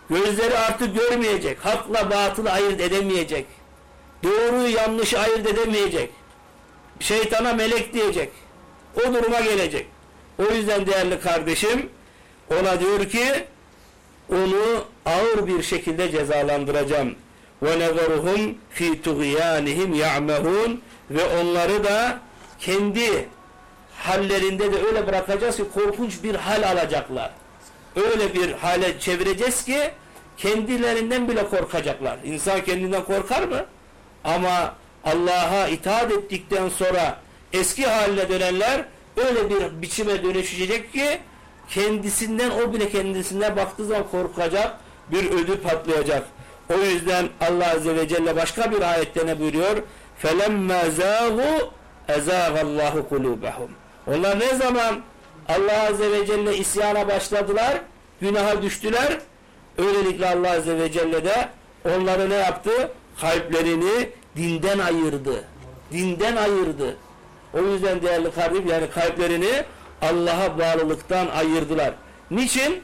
Gözleri artık görmeyecek. Hakla batılı ayırt edemeyecek. Doğruyu yanlışı ayırt edemeyecek. Şeytana melek diyecek. O duruma gelecek. O yüzden değerli kardeşim ona diyor ki onu ağır bir şekilde cezalandıracağım. وَنَذَرُهُمْ ف۪ي تُغْيَانِهِمْ يَعْمَهُونَ Ve onları da kendi hallerinde de öyle bırakacağız ki korkunç bir hal alacaklar. Öyle bir hale çevireceğiz ki kendilerinden bile korkacaklar. İnsan kendinden korkar mı? Ama Allah'a itaat ettikten sonra eski haline dönenler öyle bir biçime dönüşecek ki kendisinden o bile kendisinden baktığı zaman korkacak bir ödül patlayacak. O yüzden Allah Azze ve Celle başka bir ayette ne buyuruyor? فَلَمَّا زَاغُوا اَزَاغَ اللّٰهُ قُلُوبَهُمْ Onlar ne zaman Allah Azze ve Celle isyana başladılar, günaha düştüler, öylelikle Allah Azze ve Celle de onları ne yaptı? Kalplerini dinden ayırdı. Dinden ayırdı. O yüzden değerli kardeşim yani kalplerini Allah'a bağlılıktan ayırdılar. Niçin?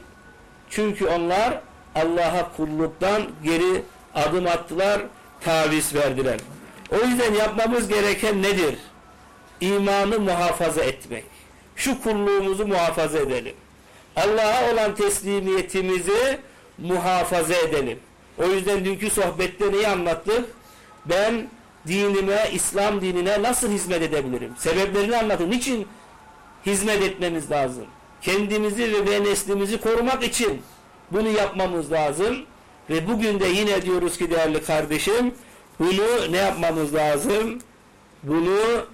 Çünkü onlar Allah'a kulluktan geri adım attılar, taviz verdiler. O yüzden yapmamız gereken nedir? İmanı muhafaza etmek. Şu kulluğumuzu muhafaza edelim. Allah'a olan teslimiyetimizi muhafaza edelim. O yüzden dünkü sohbette neyi anlattık? ben dinime, İslam dinine nasıl hizmet edebilirim? Sebeplerini anlatın. Niçin hizmet etmemiz lazım? Kendimizi ve neslimizi korumak için bunu yapmamız lazım. Ve bugün de yine diyoruz ki değerli kardeşim, bunu ne yapmamız lazım? Bunu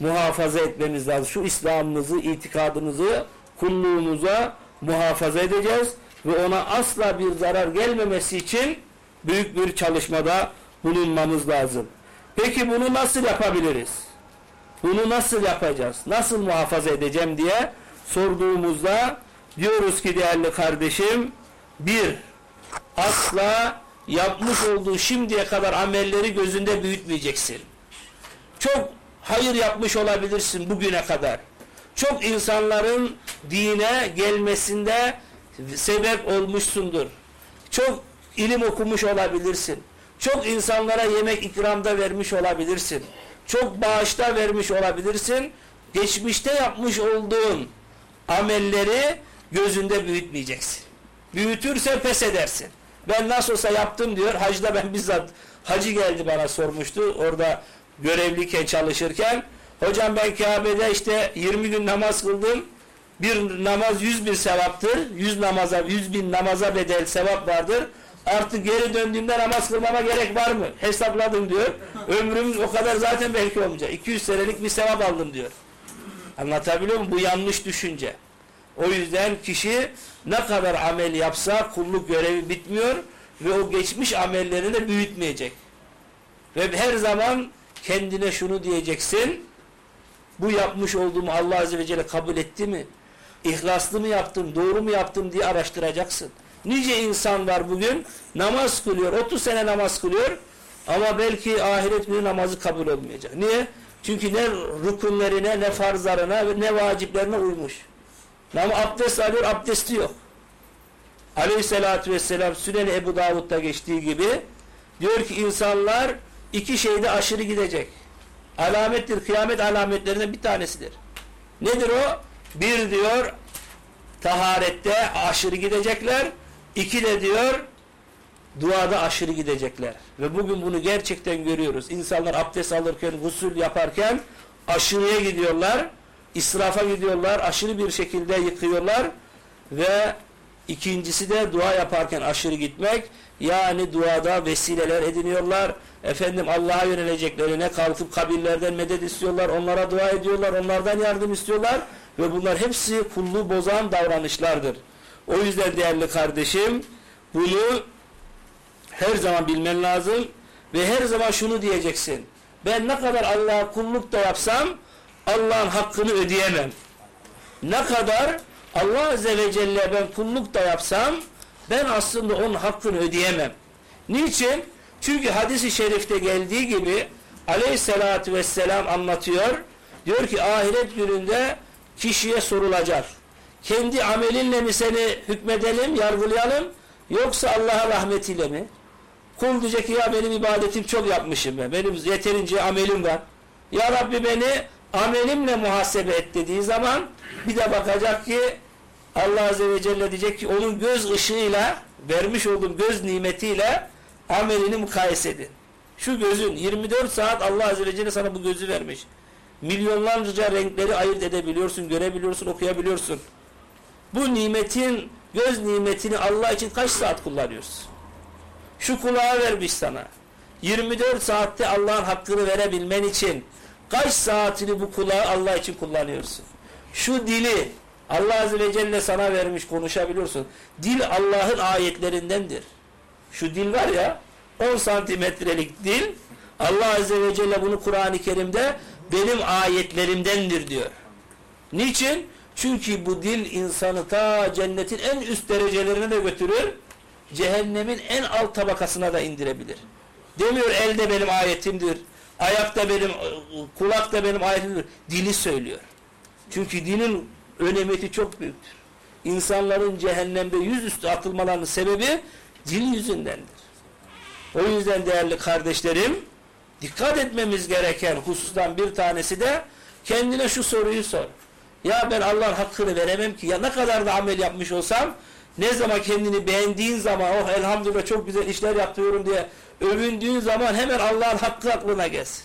muhafaza etmemiz lazım. Şu İslam'ımızı, itikadımızı, kulluğumuza muhafaza edeceğiz ve ona asla bir zarar gelmemesi için büyük bir çalışmada bulunmamız lazım. Peki bunu nasıl yapabiliriz? Bunu nasıl yapacağız? Nasıl muhafaza edeceğim diye sorduğumuzda diyoruz ki değerli kardeşim bir, asla yapmış olduğu şimdiye kadar amelleri gözünde büyütmeyeceksin. Çok hayır yapmış olabilirsin bugüne kadar. Çok insanların dine gelmesinde sebep olmuşsundur. Çok ilim okumuş olabilirsin. Çok insanlara yemek ikramda vermiş olabilirsin. Çok bağışta vermiş olabilirsin. Geçmişte yapmış olduğun amelleri gözünde büyütmeyeceksin. Büyütürse pes edersin. Ben nasıl olsa yaptım diyor. Hacda ben bizzat hacı geldi bana sormuştu. Orada görevliyken çalışırken hocam ben Kabe'de işte 20 gün namaz kıldım. Bir namaz 100 bin sevaptır. 100 namaza 100 bin namaza bedel sevap vardır. Artık geri döndüğümde namaz kılmama gerek var mı? Hesapladım diyor. Ömrüm o kadar zaten belki olmayacak. 200 senelik bir sevap aldım diyor. Anlatabiliyor muyum? Bu yanlış düşünce. O yüzden kişi ne kadar amel yapsa kulluk görevi bitmiyor ve o geçmiş amellerini de büyütmeyecek. Ve her zaman kendine şunu diyeceksin. Bu yapmış olduğumu Allah Azze ve Celle kabul etti mi? İhlaslı mı yaptım, doğru mu yaptım diye araştıracaksın. Nice insan var bugün namaz kılıyor, 30 sene namaz kılıyor ama belki ahiret günü namazı kabul olmayacak. Niye? Çünkü ne rükunlerine, ne farzlarına, ne vaciplerine uymuş. Ama abdest alıyor, abdesti yok. Aleyhissalatü vesselam Sünen Ebu Davud'da geçtiği gibi diyor ki insanlar iki şeyde aşırı gidecek. Alamettir, kıyamet alametlerinden bir tanesidir. Nedir o? Bir diyor taharette aşırı gidecekler. İki de diyor duada aşırı gidecekler. Ve bugün bunu gerçekten görüyoruz. İnsanlar abdest alırken, gusül yaparken aşırıya gidiyorlar. israfa gidiyorlar. Aşırı bir şekilde yıkıyorlar. Ve ikincisi de dua yaparken aşırı gitmek. Yani duada vesileler ediniyorlar. Efendim Allah'a yöneleceklerine kalkıp kabirlerden medet istiyorlar. Onlara dua ediyorlar. Onlardan yardım istiyorlar. Ve bunlar hepsi kulluğu bozan davranışlardır. O yüzden değerli kardeşim bunu her zaman bilmen lazım ve her zaman şunu diyeceksin. Ben ne kadar Allah'a kulluk da yapsam Allah'ın hakkını ödeyemem. Ne kadar Allah Azze ve Celle ben kulluk da yapsam ben aslında onun hakkını ödeyemem. Niçin? Çünkü hadisi şerifte geldiği gibi aleyhissalatü vesselam anlatıyor. Diyor ki ahiret gününde kişiye sorulacak. Kendi amelinle mi seni hükmedelim, yargılayalım yoksa Allah'a rahmetiyle mi? Kul diyecek ki ya benim ibadetim çok yapmışım ben. Benim yeterince amelim var. Ya Rabbi beni amelimle muhasebe et dediği zaman bir de bakacak ki Allah Azze ve Celle diyecek ki onun göz ışığıyla vermiş olduğum göz nimetiyle amelini mukayese edin. Şu gözün 24 saat Allah Azze ve Celle sana bu gözü vermiş. Milyonlarca renkleri ayırt edebiliyorsun, görebiliyorsun, okuyabiliyorsun. Bu nimetin, göz nimetini Allah için kaç saat kullanıyorsun? Şu kulağı vermiş sana. 24 saatte Allah'ın hakkını verebilmen için kaç saatini bu kulağı Allah için kullanıyorsun? Şu dili Allah Azze ve Celle sana vermiş konuşabiliyorsun. Dil Allah'ın ayetlerindendir. Şu dil var ya 10 santimetrelik dil Allah Azze ve Celle bunu Kur'an-ı Kerim'de benim ayetlerimdendir diyor. Niçin? Çünkü bu dil insanı ta cennetin en üst derecelerine de götürür. Cehennemin en alt tabakasına da indirebilir. Demiyor elde benim ayetimdir. Ayakta benim, kulakta benim ayetimdir. Dili söylüyor. Çünkü dilin önemeti çok büyüktür. İnsanların cehennemde yüzüstü atılmalarının sebebi dil yüzündendir. O yüzden değerli kardeşlerim dikkat etmemiz gereken husustan bir tanesi de kendine şu soruyu sor. Ya ben Allah'ın hakkını veremem ki. Ya ne kadar da amel yapmış olsam ne zaman kendini beğendiğin zaman oh elhamdülillah çok güzel işler yapıyorum diye övündüğün zaman hemen Allah'ın hakkı aklına gelsin.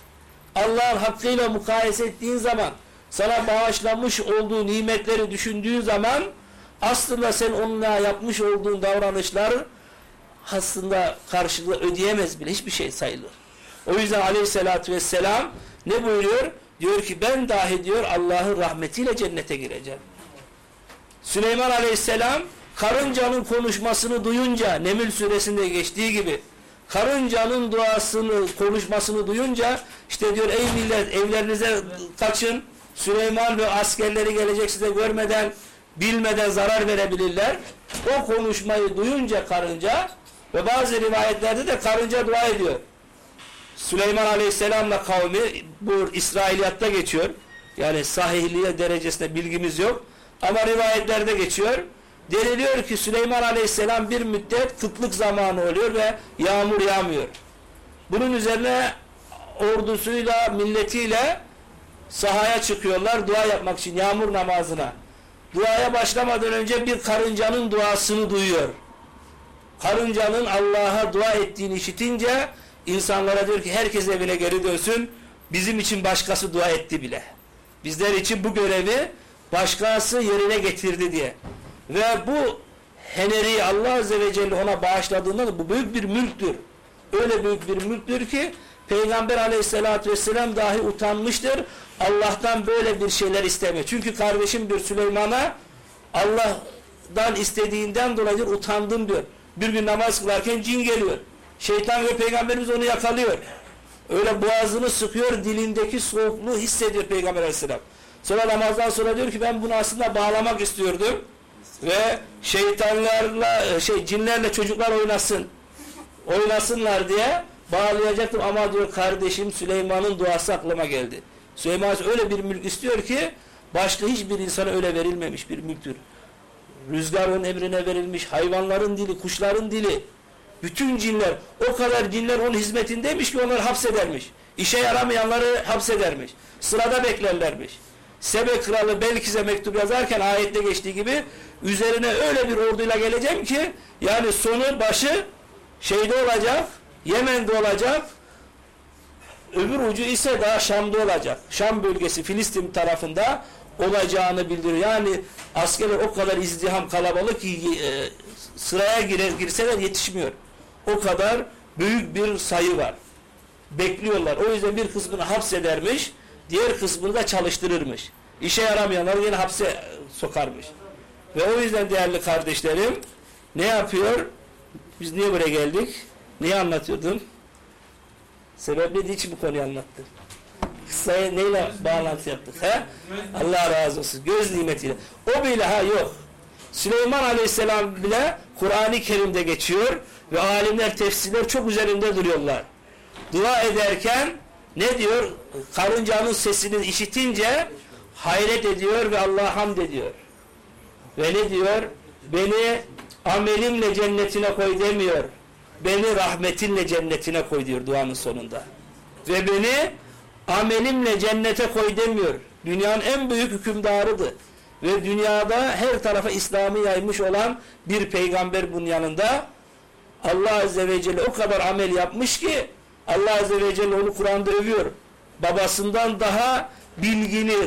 Allah'ın hakkıyla mukayese ettiğin zaman sana bağışlanmış olduğu nimetleri düşündüğün zaman aslında sen onunla yapmış olduğun davranışlar aslında karşılığı ödeyemez bile. Hiçbir şey sayılır. O yüzden aleyhissalatü vesselam ne buyuruyor? Diyor ki ben dahi diyor Allah'ın rahmetiyle cennete gireceğim. Süleyman aleyhisselam karıncanın konuşmasını duyunca Nemül suresinde geçtiği gibi karıncanın duasını konuşmasını duyunca işte diyor ey millet evlerinize kaçın Süleyman ve askerleri gelecek size görmeden bilmeden zarar verebilirler. O konuşmayı duyunca karınca ve bazı rivayetlerde de karınca dua ediyor. Süleyman Aleyhisselam'la kavmi bu İsrailiyatta geçiyor. Yani sahihliğe derecesinde bilgimiz yok. Ama rivayetlerde geçiyor. Deniliyor ki Süleyman Aleyhisselam bir müddet kıtlık zamanı oluyor ve yağmur yağmıyor. Bunun üzerine ordusuyla, milletiyle sahaya çıkıyorlar dua yapmak için yağmur namazına. Duaya başlamadan önce bir karıncanın duasını duyuyor. Karıncanın Allah'a dua ettiğini işitince insanlara diyor ki herkes evine geri dönsün. Bizim için başkası dua etti bile. Bizler için bu görevi başkası yerine getirdi diye. Ve bu heneri Allah Azze ve Celle ona bağışladığında bu büyük bir mülktür. Öyle büyük bir mülktür ki Peygamber aleyhissalatü vesselam dahi utanmıştır. Allah'tan böyle bir şeyler istemiyor. Çünkü kardeşim bir Süleyman'a Allah'dan istediğinden dolayı utandım diyor. Bir gün namaz kılarken cin geliyor. Şeytan ve peygamberimiz onu yakalıyor. Öyle boğazını sıkıyor, dilindeki soğukluğu hissediyor peygamber aleyhisselam. Sonra namazdan sonra diyor ki ben bunu aslında bağlamak istiyordum. Ve şeytanlarla, şey cinlerle çocuklar oynasın. Oynasınlar diye bağlayacaktım ama diyor kardeşim Süleyman'ın duası aklıma geldi. Süleyman öyle bir mülk istiyor ki başka hiçbir insana öyle verilmemiş bir mülktür. Rüzgarın emrine verilmiş, hayvanların dili, kuşların dili, bütün cinler, o kadar cinler onun hizmetindeymiş ki onları hapsedermiş. İşe yaramayanları hapsedermiş. Sırada beklerlermiş. Sebe kralı Belkis'e mektup yazarken ayette geçtiği gibi üzerine öyle bir orduyla geleceğim ki yani sonu başı şeyde olacak, Yemen'de olacak, öbür ucu ise daha Şam'da olacak. Şam bölgesi Filistin tarafında olacağını bildiriyor. Yani askerler o kadar izdiham kalabalık ki e, sıraya girer, girseler yetişmiyor. O kadar büyük bir sayı var. Bekliyorlar. O yüzden bir kısmını hapsedermiş, diğer kısmını da çalıştırırmış. İşe yaramayanları yine hapse sokarmış. Ve o yüzden değerli kardeşlerim ne yapıyor? Biz niye buraya geldik? Neyi anlatıyordum? Sebebi için bu konuyu anlattım? Kıssaya neyle bağlantı yaptık? He? Allah razı olsun. Göz nimetiyle. O bile ha yok. Süleyman Aleyhisselam bile Kur'an-ı Kerim'de geçiyor ve alimler tefsirler çok üzerinde duruyorlar. Dua ederken ne diyor? Karıncanın sesini işitince hayret ediyor ve Allah'a hamd ediyor. Ve ne diyor? Beni amelimle cennetine koy demiyor. Beni rahmetinle cennetine koy diyor duanın sonunda. Ve beni amelimle cennete koy demiyor. Dünyanın en büyük hükümdarıdır. Ve dünyada her tarafa İslam'ı yaymış olan bir peygamber bunun yanında. Allah Azze ve Celle o kadar amel yapmış ki Allah Azze ve Celle onu Kur'an'da övüyor. Babasından daha bilgini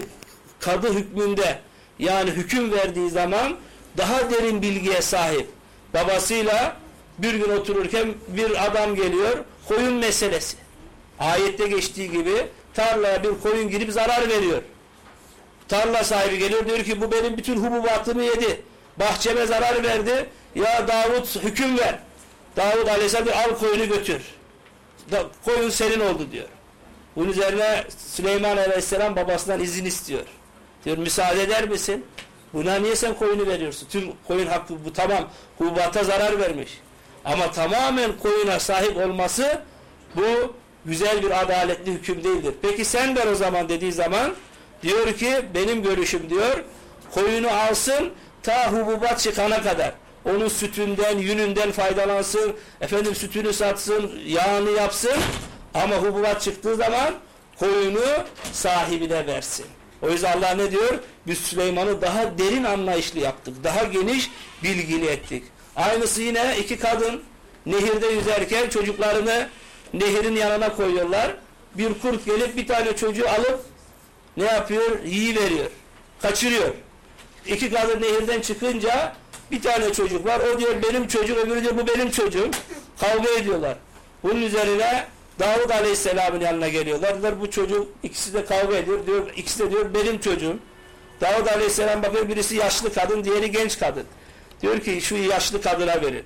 kadı hükmünde yani hüküm verdiği zaman daha derin bilgiye sahip. Babasıyla bir gün otururken bir adam geliyor koyun meselesi. Ayette geçtiği gibi tarlaya bir koyun girip zarar veriyor. Tarla sahibi geliyor diyor ki bu benim bütün hububatımı yedi. Bahçeme zarar verdi. Ya Davut hüküm ver. Davut aleyhisselam diyor, al koyunu götür. Da, koyun senin oldu diyor. Bunun üzerine Süleyman aleyhisselam babasından izin istiyor. Diyor müsaade eder misin? Buna niye sen koyunu veriyorsun? Tüm koyun hakkı bu tamam hububata zarar vermiş. Ama tamamen koyuna sahip olması bu güzel bir adaletli hüküm değildir. Peki sen ver o zaman dediği zaman diyor ki benim görüşüm diyor koyunu alsın ta hububat çıkana kadar. Onun sütünden, yününden faydalansın, efendim sütünü satsın, yağını yapsın ama hububat çıktığı zaman koyunu sahibine versin. O yüzden Allah ne diyor? Biz Süleyman'ı daha derin anlayışlı yaptık. Daha geniş bilgili ettik. Aynısı yine iki kadın nehirde yüzerken çocuklarını nehirin yanına koyuyorlar. Bir kurt gelip bir tane çocuğu alıp ne yapıyor? Yiyi veriyor. Kaçırıyor. İki kadın nehirden çıkınca bir tane çocuk var. O diyor benim çocuğum, öbürü diyor bu benim çocuğum. Kavga ediyorlar. Bunun üzerine Davud Aleyhisselam'ın yanına geliyorlar. Diyor, bu çocuk ikisi de kavga ediyor. Diyor, ikisi de diyor benim çocuğum. Davud Aleyhisselam bakıyor birisi yaşlı kadın, diğeri genç kadın. Diyor ki şu yaşlı kadına verin.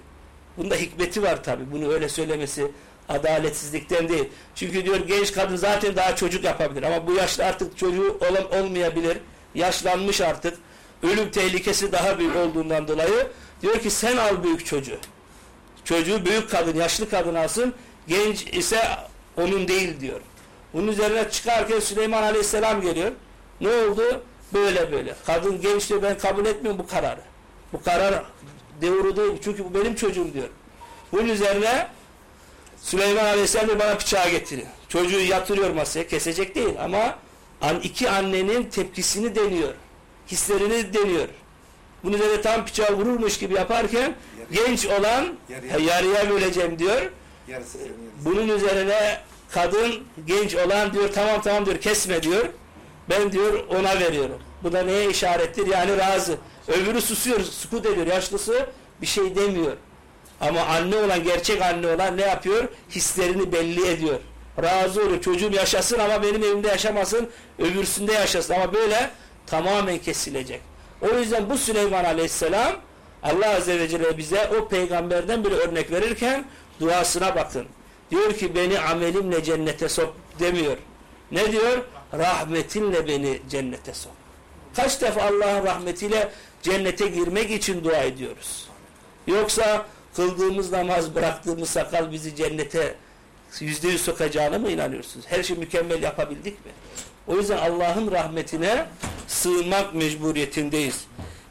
Bunda hikmeti var tabi. Bunu öyle söylemesi adaletsizlikten değil. Çünkü diyor genç kadın zaten daha çocuk yapabilir. Ama bu yaşlı artık çocuğu olan olmayabilir. Yaşlanmış artık. Ölüm tehlikesi daha büyük olduğundan dolayı diyor ki sen al büyük çocuğu. Çocuğu büyük kadın, yaşlı kadın alsın. Genç ise onun değil diyor. Bunun üzerine çıkarken Süleyman Aleyhisselam geliyor. Ne oldu? Böyle böyle. Kadın genç diyor ben kabul etmiyorum bu kararı. Bu karar devuru değil. Çünkü bu benim çocuğum diyor. Bunun üzerine Süleyman Aleyhisselam diyor, bana bıçağı getirin. Çocuğu yatırıyor masaya. Kesecek değil ama iki annenin tepkisini deniyor. Hislerini deniyor. Bunun üzerine tam bıçağı vururmuş gibi yaparken genç olan Yarıya. yarıya böleceğim diyor. Yarısı senin yarısı. Bunun üzerine kadın genç olan diyor tamam tamam diyor kesme diyor. Ben diyor ona veriyorum. Bu da neye işarettir? Yani razı. Öbürü susuyor, sukut ediyor. Yaşlısı bir şey demiyor. Ama anne olan, gerçek anne olan ne yapıyor? Hislerini belli ediyor. Razı oluyor. Çocuğum yaşasın ama benim evimde yaşamasın, öbürsünde yaşasın. Ama böyle tamamen kesilecek. O yüzden bu Süleyman Aleyhisselam Allah Azze ve Celle bize o peygamberden bir örnek verirken duasına bakın. Diyor ki beni amelimle cennete sok demiyor. Ne diyor? Rahmetinle beni cennete sok. Kaç defa Allah'ın rahmetiyle cennete girmek için dua ediyoruz. Yoksa kıldığımız namaz, bıraktığımız sakal bizi cennete yüzde yüz sokacağına mı inanıyorsunuz? Her şeyi mükemmel yapabildik mi? O yüzden Allah'ın rahmetine sığınmak mecburiyetindeyiz.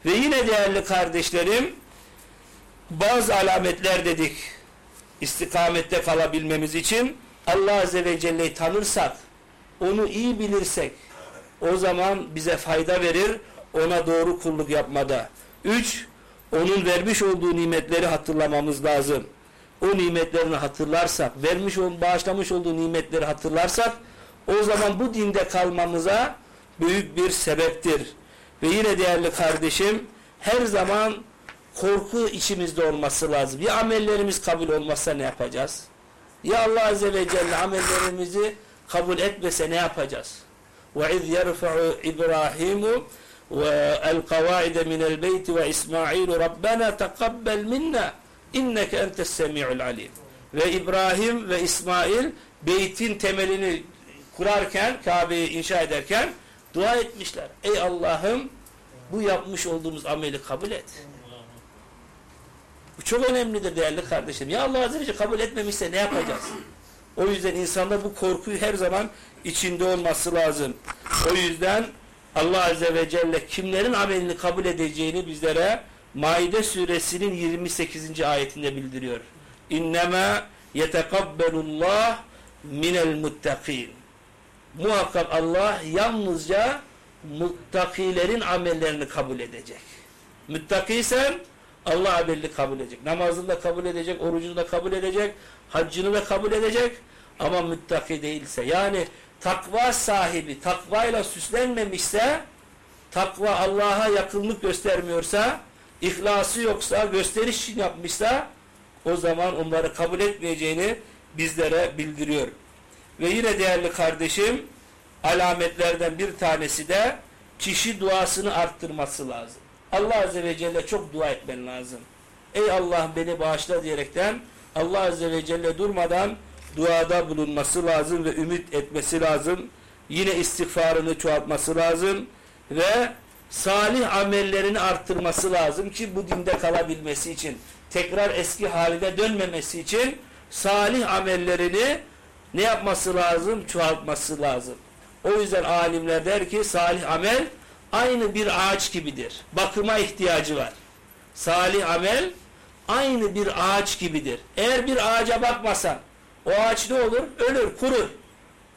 Ve yine değerli kardeşlerim bazı alametler dedik istikamette kalabilmemiz için Allah Azze ve Celle'yi tanırsak onu iyi bilirsek o zaman bize fayda verir ona doğru kulluk yapmada. Üç, onun vermiş olduğu nimetleri hatırlamamız lazım. O nimetlerini hatırlarsak, vermiş ol, bağışlamış olduğu nimetleri hatırlarsak o zaman bu dinde kalmamıza büyük bir sebeptir. Ve yine değerli kardeşim her zaman korku içimizde olması lazım. Ya amellerimiz kabul olmazsa ne yapacağız? Ya Allah Azze ve Celle amellerimizi kabul etmese ne yapacağız? وَاِذْ يَرْفَعُ إِبْرَاهِيمُ وَالْقَوَاعِدَ مِنَ الْبَيْتِ وَإِسْمَاعِيلُ رَبَّنَا تَقَبَّلْ مِنَّا اِنَّكَ اَنْتَ السَّمِيعُ الْعَلِيمُ Ve İbrahim ve İsmail beytin temelini kurarken, Kabe'yi inşa ederken dua etmişler. Ey Allah'ım bu yapmış olduğumuz ameli kabul et. Bu çok önemlidir değerli kardeşim. Ya Allah Azze ve Celle kabul etmemişse ne yapacağız? O yüzden insanda bu korkuyu her zaman içinde olması lazım. O yüzden Allah Azze ve Celle kimlerin amelini kabul edeceğini bizlere Maide suresinin 28. ayetinde bildiriyor. İnnemâ yetekabbenullah minel muttakin. Muhakkak Allah yalnızca muttakilerin amellerini kabul edecek. Müttakiysen Allah amelini kabul edecek. Namazını da kabul edecek, orucunu da kabul edecek, haccını da kabul edecek. Ama müttaki değilse yani takva sahibi takvayla süslenmemişse takva Allah'a yakınlık göstermiyorsa ihlası yoksa gösteriş için yapmışsa o zaman onları kabul etmeyeceğini bizlere bildiriyor. Ve yine değerli kardeşim alametlerden bir tanesi de kişi duasını arttırması lazım. Allah Azze ve Celle çok dua etmen lazım. Ey Allah beni bağışla diyerekten Allah Azze ve Celle durmadan duada bulunması lazım ve ümit etmesi lazım. Yine istiğfarını çoğaltması lazım ve salih amellerini arttırması lazım ki bu dinde kalabilmesi için tekrar eski haline dönmemesi için salih amellerini ne yapması lazım? Çoğaltması lazım. O yüzden alimler der ki salih amel aynı bir ağaç gibidir. Bakıma ihtiyacı var. Salih amel aynı bir ağaç gibidir. Eğer bir ağaca bakmasan o ağaç ne olur? Ölür, kurur.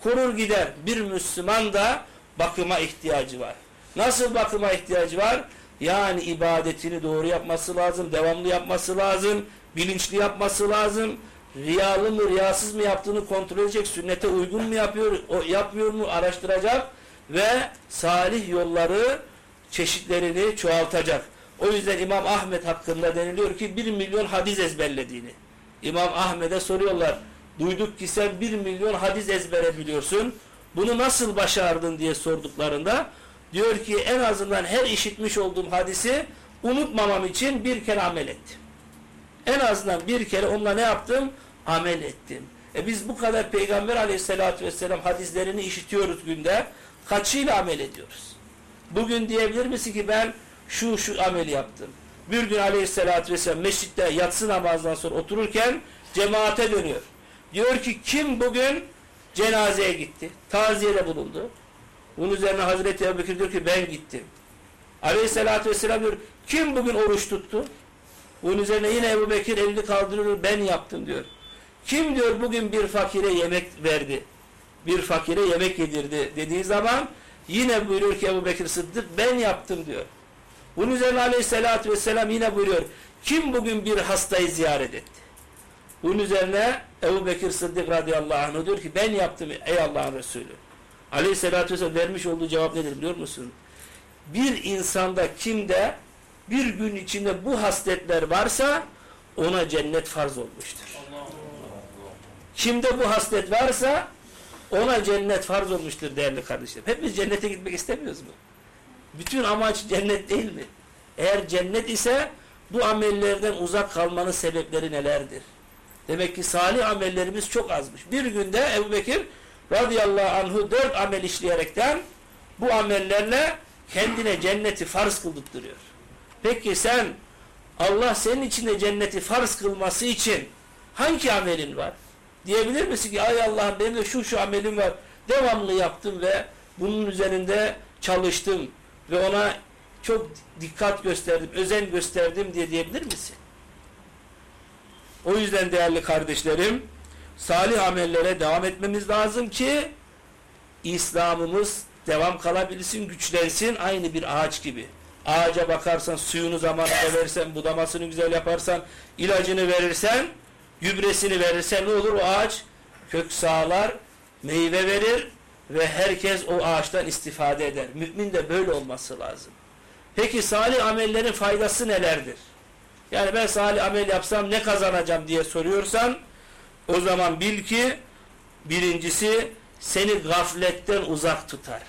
Kurur gider. Bir Müslüman da bakıma ihtiyacı var. Nasıl bakıma ihtiyacı var? Yani ibadetini doğru yapması lazım, devamlı yapması lazım, bilinçli yapması lazım. Riyalı mı, riyasız mı yaptığını kontrol edecek, sünnete uygun mu yapıyor, o yapmıyor mu araştıracak ve salih yolları çeşitlerini çoğaltacak. O yüzden İmam Ahmet hakkında deniliyor ki bir milyon hadis ezberlediğini. İmam Ahmet'e soruyorlar. Duyduk ki sen bir milyon hadis ezbere biliyorsun. Bunu nasıl başardın diye sorduklarında diyor ki en azından her işitmiş olduğum hadisi unutmamam için bir kere amel ettim. En azından bir kere onunla ne yaptım? Amel ettim. E biz bu kadar Peygamber aleyhissalatü vesselam hadislerini işitiyoruz günde. Kaçıyla amel ediyoruz? Bugün diyebilir misin ki ben şu şu ameli yaptım. Bir gün aleyhissalatü vesselam mescitte yatsı namazdan sonra otururken cemaate dönüyor. Diyor ki kim bugün cenazeye gitti? Taziyede bulundu. Bunun üzerine Hazreti Ebu Bekir diyor ki ben gittim. Aleyhissalatü vesselam diyor kim bugün oruç tuttu? Bunun üzerine yine Ebu Bekir elini kaldırıyor ben yaptım diyor. Kim diyor bugün bir fakire yemek verdi? Bir fakire yemek yedirdi dediği zaman yine buyuruyor ki Ebu Bekir Sıddık ben yaptım diyor. Bunun üzerine aleyhissalatü vesselam yine buyuruyor. Kim bugün bir hastayı ziyaret etti? Bunun üzerine Ebu Bekir Sıddık radıyallahu anh diyor ki ben yaptım ey Allah'ın Resulü. Aleyhissalatü vesselam vermiş olduğu cevap nedir biliyor musun? Bir insanda kimde bir gün içinde bu hasletler varsa ona cennet farz olmuştur. Kimde bu haslet varsa ona cennet farz olmuştur değerli kardeşlerim. Hepimiz cennete gitmek istemiyoruz mu? Bütün amaç cennet değil mi? Eğer cennet ise bu amellerden uzak kalmanın sebepleri nelerdir? Demek ki salih amellerimiz çok azmış. Bir günde Ebu Bekir radıyallahu anhu dört amel işleyerekten bu amellerle kendine cenneti farz kıldırtıyor. Peki sen Allah senin içinde cenneti farz kılması için hangi amelin var? Diyebilir misin ki ay Allah'ım benim de şu şu amelim var. Devamlı yaptım ve bunun üzerinde çalıştım ve ona çok dikkat gösterdim, özen gösterdim diye diyebilir misin? O yüzden değerli kardeşlerim, salih amellere devam etmemiz lazım ki İslam'ımız devam kalabilsin, güçlensin aynı bir ağaç gibi. Ağaca bakarsan, suyunu zamanında verirsen, budamasını güzel yaparsan, ilacını verirsen, gübresini verirsen ne olur o ağaç? Kök sağlar, meyve verir ve herkes o ağaçtan istifade eder. Mümin de böyle olması lazım. Peki salih amellerin faydası nelerdir? Yani ben salih amel yapsam ne kazanacağım diye soruyorsan o zaman bil ki birincisi seni gafletten uzak tutar.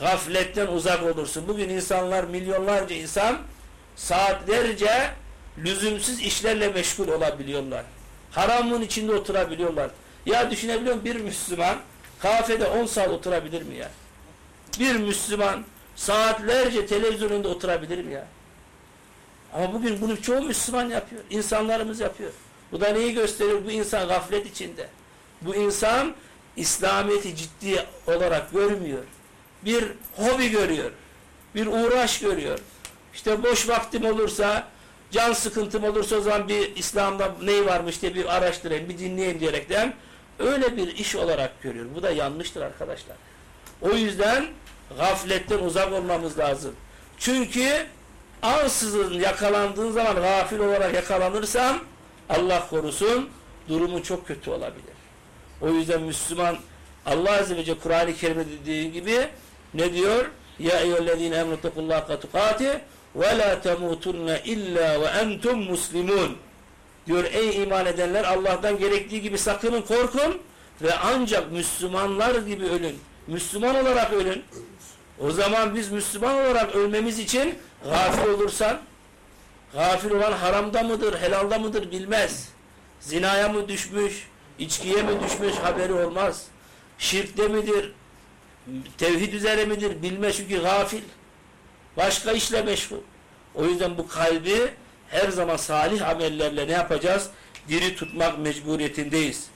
Gafletten uzak olursun. Bugün insanlar milyonlarca insan saatlerce lüzumsuz işlerle meşgul olabiliyorlar. Haramın içinde oturabiliyorlar. Ya düşünebiliyor musun bir Müslüman kafede 10 saat oturabilir mi ya? Bir Müslüman saatlerce televizyonunda oturabilir mi ya? Ama bugün bunu çoğu Müslüman yapıyor. İnsanlarımız yapıyor. Bu da neyi gösteriyor? Bu insan gaflet içinde. Bu insan İslamiyet'i ciddi olarak görmüyor. Bir hobi görüyor. Bir uğraş görüyor. İşte boş vaktim olursa, can sıkıntım olursa o zaman bir İslam'da neyi varmış diye bir araştırayım, bir dinleyeyim diyerekten öyle bir iş olarak görüyor. Bu da yanlıştır arkadaşlar. O yüzden gafletten uzak olmamız lazım. Çünkü ansızın yakalandığın zaman gafil olarak yakalanırsan Allah korusun durumu çok kötü olabilir. O yüzden Müslüman Allah Azze ve Celle Kur'an-ı Kerim'de dediği gibi ne diyor? Ya eyyühellezine emnuttakullaha tukati ve la temutunne illa ve entum muslimun. Diyor ey iman edenler Allah'tan gerektiği gibi sakının korkun ve ancak Müslümanlar gibi ölün. Müslüman olarak ölün. O zaman biz Müslüman olarak ölmemiz için gafil olursan gafil olan haramda mıdır, helalda mıdır bilmez. Zinaya mı düşmüş, içkiye mi düşmüş haberi olmaz. Şirkte midir, tevhid üzere midir bilmez çünkü gafil. Başka işle meşgul. O yüzden bu kalbi her zaman salih amellerle ne yapacağız? Diri tutmak mecburiyetindeyiz.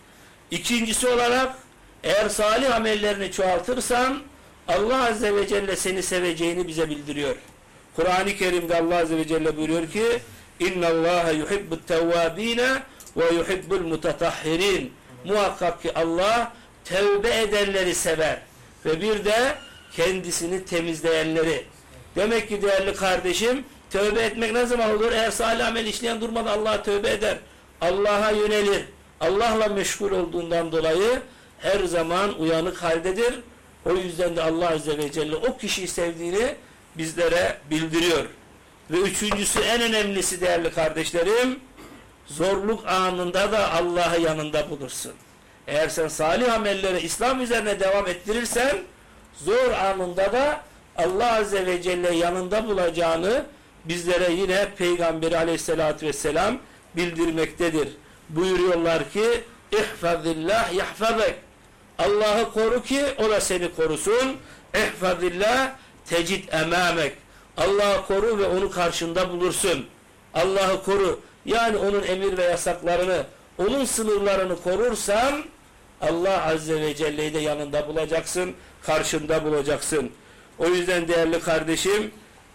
İkincisi olarak eğer salih amellerini çoğaltırsan Allah Azze ve Celle seni seveceğini bize bildiriyor. Kur'an-ı Kerim'de Allah Azze ve Celle buyuruyor ki اِنَّ اللّٰهَ يُحِبُّ التَّوَّاب۪ينَ وَيُحِبُّ الْمُتَطَحِّرِينَ Muhakkak ki Allah tevbe edenleri sever. Ve bir de kendisini temizleyenleri. Demek ki değerli kardeşim tövbe etmek ne zaman olur? Eğer salih amel işleyen durmadan Allah'a tövbe eder. Allah'a yönelir. Allah'la meşgul olduğundan dolayı her zaman uyanık haldedir. O yüzden de Allah Azze ve Celle o kişiyi sevdiğini bizlere bildiriyor. Ve üçüncüsü en önemlisi değerli kardeşlerim, zorluk anında da Allah'ı yanında bulursun. Eğer sen salih amelleri İslam üzerine devam ettirirsen, zor anında da Allah Azze ve Celle yanında bulacağını bizlere yine Peygamberi Aleyhisselatü Vesselam bildirmektedir. Buyuruyorlar ki, İhfazillah yahfazek. Allah'ı koru ki o da seni korusun. İhfazillah tecid emamek. Allah'ı koru ve onu karşında bulursun. Allah'ı koru. Yani onun emir ve yasaklarını, onun sınırlarını korursan Allah Azze ve Celle'yi de yanında bulacaksın, karşında bulacaksın. O yüzden değerli kardeşim,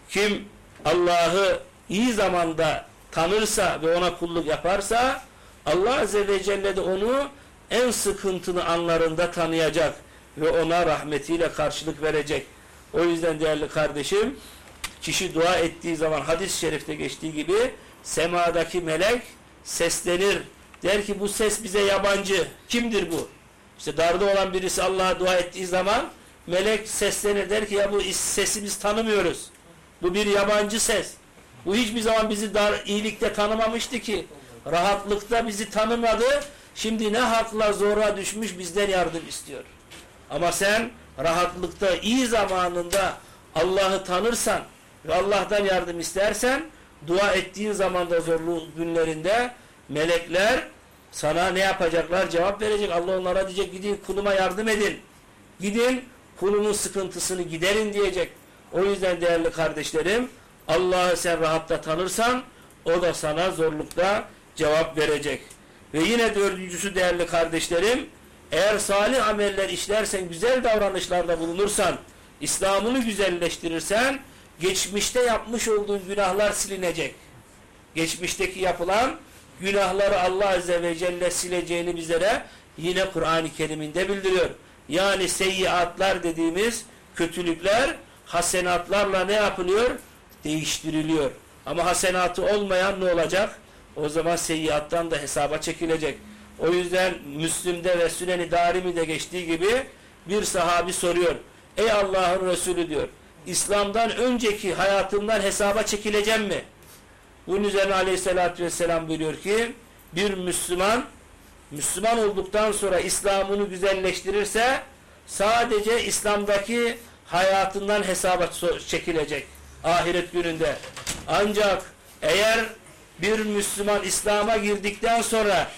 kim Allah'ı iyi zamanda tanırsa ve ona kulluk yaparsa Allah Azze ve Celle de onu en sıkıntılı anlarında tanıyacak ve ona rahmetiyle karşılık verecek. O yüzden değerli kardeşim, kişi dua ettiği zaman hadis-i şerifte geçtiği gibi semadaki melek seslenir. Der ki bu ses bize yabancı. Kimdir bu? İşte darda olan birisi Allah'a dua ettiği zaman melek seslenir. Der ki ya bu sesi biz tanımıyoruz. Bu bir yabancı ses. Bu hiçbir zaman bizi dar, iyilikte tanımamıştı ki. Rahatlıkta bizi tanımadı. Şimdi ne hakla zora düşmüş bizden yardım istiyor. Ama sen rahatlıkta iyi zamanında Allah'ı tanırsan ve Allah'tan yardım istersen dua ettiğin zaman da zorlu günlerinde melekler sana ne yapacaklar? Cevap verecek. Allah onlara diyecek gidin kuluma yardım edin. Gidin kulumun sıkıntısını giderin diyecek. O yüzden değerli kardeşlerim Allah'ı sen rahatta tanırsan o da sana zorlukta cevap verecek. Ve yine dördüncüsü değerli kardeşlerim eğer salih ameller işlersen, güzel davranışlarda bulunursan, İslam'ını güzelleştirirsen, geçmişte yapmış olduğun günahlar silinecek. Geçmişteki yapılan günahları Allah Azze ve Celle sileceğini bizlere yine Kur'an-ı Kerim'inde bildiriyor. Yani seyyiatlar dediğimiz kötülükler hasenatlarla ne yapılıyor? Değiştiriliyor. Ama hasenatı olmayan ne olacak? O zaman seyyiattan da hesaba çekilecek. O yüzden Müslüm'de ve Süneni Darimi'de geçtiği gibi bir sahabi soruyor. Ey Allah'ın Resulü diyor. İslam'dan önceki hayatımdan hesaba çekileceğim mi? Bunun üzerine aleyhissalatü vesselam buyuruyor ki bir Müslüman Müslüman olduktan sonra İslam'ını güzelleştirirse sadece İslam'daki hayatından hesaba çekilecek ahiret gününde. Ancak eğer bir Müslüman İslam'a girdikten sonra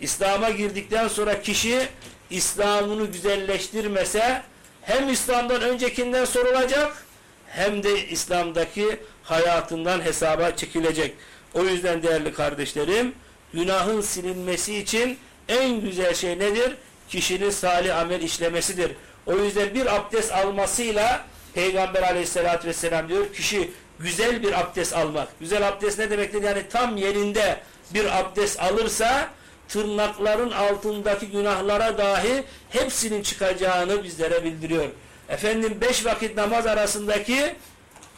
İslam'a girdikten sonra kişi İslam'ını güzelleştirmese hem İslam'dan öncekinden sorulacak hem de İslam'daki hayatından hesaba çekilecek. O yüzden değerli kardeşlerim günahın silinmesi için en güzel şey nedir? Kişinin salih amel işlemesidir. O yüzden bir abdest almasıyla Peygamber aleyhissalatü vesselam diyor kişi güzel bir abdest almak. Güzel abdest ne demektir? Yani tam yerinde bir abdest alırsa tırnakların altındaki günahlara dahi hepsinin çıkacağını bizlere bildiriyor. Efendim beş vakit namaz arasındaki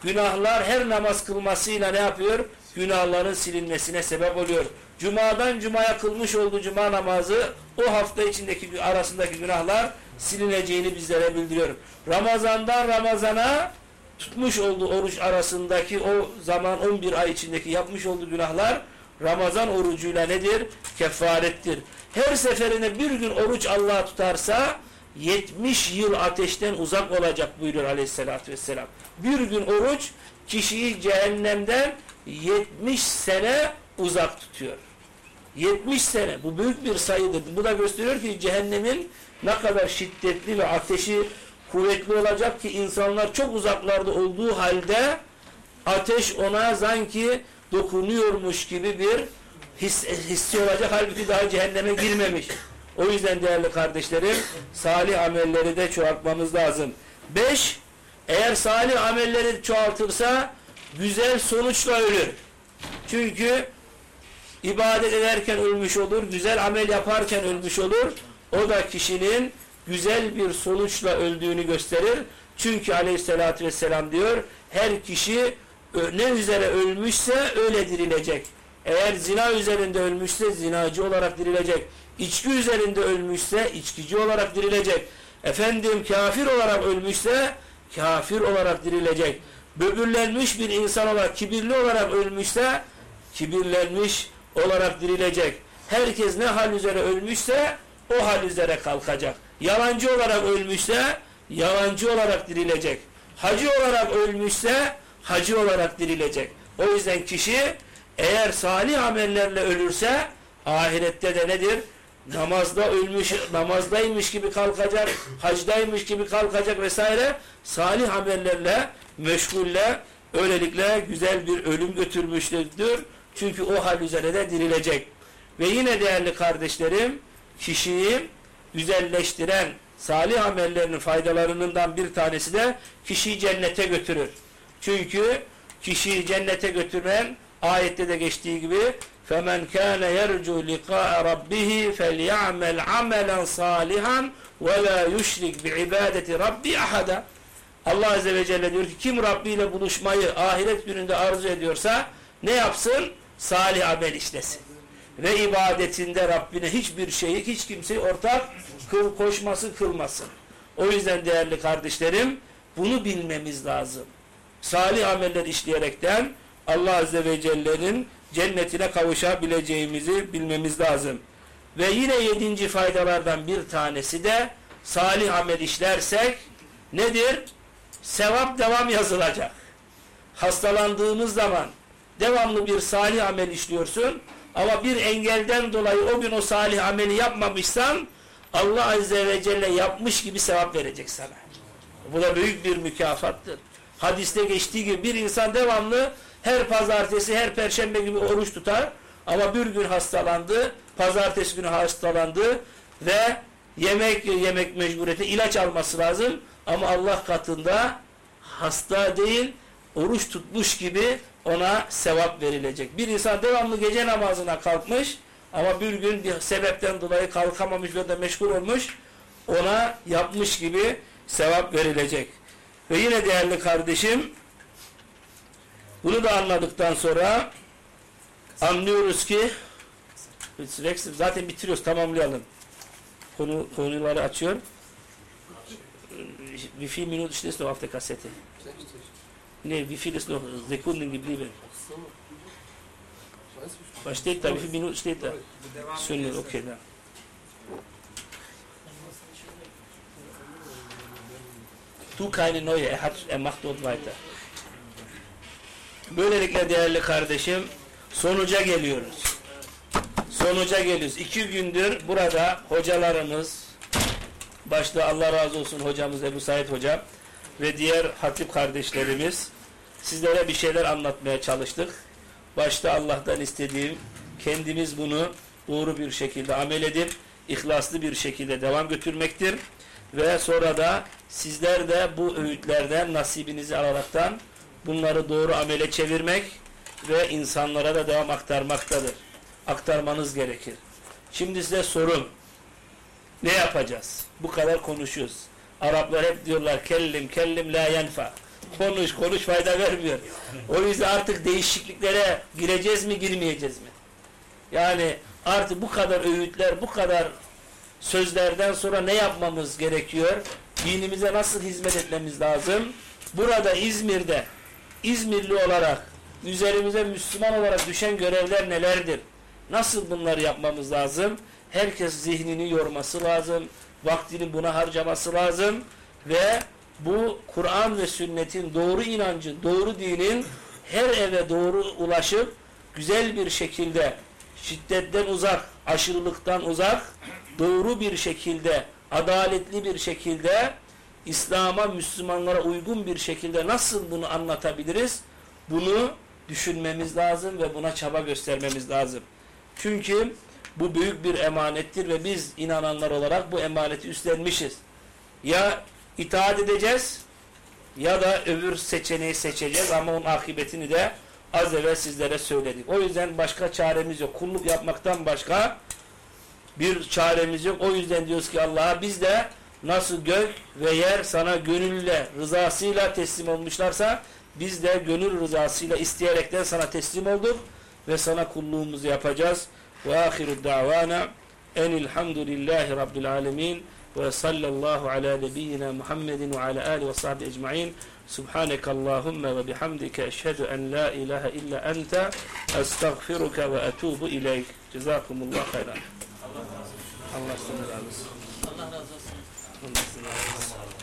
günahlar her namaz kılmasıyla ne yapıyor? Günahların silinmesine sebep oluyor. Cuma'dan Cuma'ya kılmış olduğu Cuma namazı o hafta içindeki arasındaki günahlar silineceğini bizlere bildiriyor. Ramazandan Ramazana tutmuş olduğu oruç arasındaki o zaman 11 ay içindeki yapmış olduğu günahlar Ramazan orucuyla nedir? Kefarettir. Her seferinde bir gün oruç Allah tutarsa 70 yıl ateşten uzak olacak buyuruyor aleyhissalatü vesselam. Bir gün oruç kişiyi cehennemden 70 sene uzak tutuyor. 70 sene. Bu büyük bir sayıdır. Bu da gösteriyor ki cehennemin ne kadar şiddetli ve ateşi kuvvetli olacak ki insanlar çok uzaklarda olduğu halde ateş ona sanki dokunuyormuş gibi bir his, hissi olacak. Halbuki daha cehenneme girmemiş. O yüzden değerli kardeşlerim salih amelleri de çoğaltmamız lazım. Beş, eğer salih amelleri çoğaltırsa güzel sonuçla ölür. Çünkü ibadet ederken ölmüş olur, güzel amel yaparken ölmüş olur. O da kişinin güzel bir sonuçla öldüğünü gösterir. Çünkü aleyhissalatü vesselam diyor her kişi ne üzere ölmüşse öyle dirilecek. Eğer zina üzerinde ölmüşse zinacı olarak dirilecek. İçki üzerinde ölmüşse içkici olarak dirilecek. Efendim kafir olarak ölmüşse kafir olarak dirilecek. Böbürlenmiş bir insan olarak, kibirli olarak ölmüşse kibirlenmiş olarak dirilecek. Herkes ne hal üzere ölmüşse o hal üzere kalkacak. Yalancı olarak ölmüşse yalancı olarak dirilecek. Hacı olarak ölmüşse hacı olarak dirilecek. O yüzden kişi eğer salih amellerle ölürse ahirette de nedir? Namazda ölmüş, namazdaymış gibi kalkacak, hacdaymış gibi kalkacak vesaire salih amellerle, meşgulle öylelikle güzel bir ölüm götürmüştür. Çünkü o hal üzere de dirilecek. Ve yine değerli kardeşlerim, kişiyi güzelleştiren salih amellerinin faydalarından bir tanesi de kişiyi cennete götürür. Çünkü kişiyi cennete götüren ayette de geçtiği gibi فَمَنْ كَانَ يَرْجُوا لِقَاءَ رَبِّهِ فَلْيَعْمَلْ عَمَلًا صَالِحًا وَلَا يُشْرِكْ بِعِبَادَةِ رَبِّ أَحَدًا Allah Azze ve Celle diyor ki kim Rabbi ile buluşmayı ahiret gününde arzu ediyorsa ne yapsın? Salih amel işlesin. Ve ibadetinde Rabbine hiçbir şeyi, hiç kimseyi ortak kıl, koşması, kılmasın. O yüzden değerli kardeşlerim bunu bilmemiz lazım. Salih ameller işleyerekten Allah Azze ve Celle'nin cennetine kavuşabileceğimizi bilmemiz lazım. Ve yine yedinci faydalardan bir tanesi de salih amel işlersek nedir? Sevap devam yazılacak. Hastalandığımız zaman devamlı bir salih amel işliyorsun ama bir engelden dolayı o gün o salih ameli yapmamışsan Allah Azze ve Celle yapmış gibi sevap verecek sana. Bu da büyük bir mükafattır. Hadiste geçtiği gibi bir insan devamlı her pazartesi, her perşembe gibi oruç tutar ama bir gün hastalandı, pazartesi günü hastalandı ve yemek yemek mecburiyeti ilaç alması lazım ama Allah katında hasta değil, oruç tutmuş gibi ona sevap verilecek. Bir insan devamlı gece namazına kalkmış ama bir gün bir sebepten dolayı kalkamamış ve de meşgul olmuş ona yapmış gibi sevap verilecek. Ve yine değerli kardeşim bunu da anladıktan sonra anlıyoruz ki zaten bitiriyoruz tamamlayalım. Konu, konuları açıyor. Wie viele Minuten steht noch auf der Kassette? Ne, wie viel ist noch Sekunden geblieben? Was steht da? Wie viele Minuten steht da? Sünnet, okay, da. Tu keine neue, er, hat, er macht dort weiter. Böylelikle değerli kardeşim sonuca geliyoruz. Sonuca geliyoruz. İki gündür burada hocalarımız, başta Allah razı olsun hocamız Ebu Said hocam ve diğer hatip kardeşlerimiz sizlere bir şeyler anlatmaya çalıştık. Başta Allah'tan istediğim kendimiz bunu doğru bir şekilde amel edip ihlaslı bir şekilde devam götürmektir. Ve sonra da sizler de bu öğütlerden nasibinizi alaraktan bunları doğru amele çevirmek ve insanlara da devam aktarmaktadır. Aktarmanız gerekir. Şimdi size sorun. Ne yapacağız? Bu kadar konuşuyoruz. Araplar hep diyorlar kellim kellim la yenfa. Konuş konuş fayda vermiyor. O yüzden artık değişikliklere gireceğiz mi girmeyeceğiz mi? Yani artık bu kadar öğütler, bu kadar sözlerden sonra ne yapmamız gerekiyor? Dinimize nasıl hizmet etmemiz lazım? Burada İzmir'de İzmirli olarak üzerimize Müslüman olarak düşen görevler nelerdir? Nasıl bunları yapmamız lazım? Herkes zihnini yorması lazım. Vaktini buna harcaması lazım. Ve bu Kur'an ve sünnetin doğru inancın, doğru dinin her eve doğru ulaşıp güzel bir şekilde şiddetten uzak, aşırılıktan uzak, doğru bir şekilde, adaletli bir şekilde İslam'a, Müslümanlara uygun bir şekilde nasıl bunu anlatabiliriz? Bunu düşünmemiz lazım ve buna çaba göstermemiz lazım. Çünkü bu büyük bir emanettir ve biz inananlar olarak bu emaneti üstlenmişiz. Ya itaat edeceğiz ya da öbür seçeneği seçeceğiz ama onun akıbetini de az evvel sizlere söyledik. O yüzden başka çaremiz yok. Kulluk yapmaktan başka bir çaremiz yok. O yüzden diyoruz ki Allah'a biz de nasıl gök ve yer sana gönülle, rızasıyla teslim olmuşlarsa biz de gönül rızasıyla isteyerekten sana teslim olduk ve sana kulluğumuzu yapacağız. Ve ahiru davana enilhamdülillahi rabbil alemin ve sallallahu ala nebiyyina Muhammedin ve ala alihi ve sahbihi ecma'in. Allahümme ve bihamdike eşhedü en la ilahe illa ente estağfiruke ve etubu ileyk. Cezakumullah hayran. Allah seni razı olsun. Allah razı olsun. Allah razı olsun.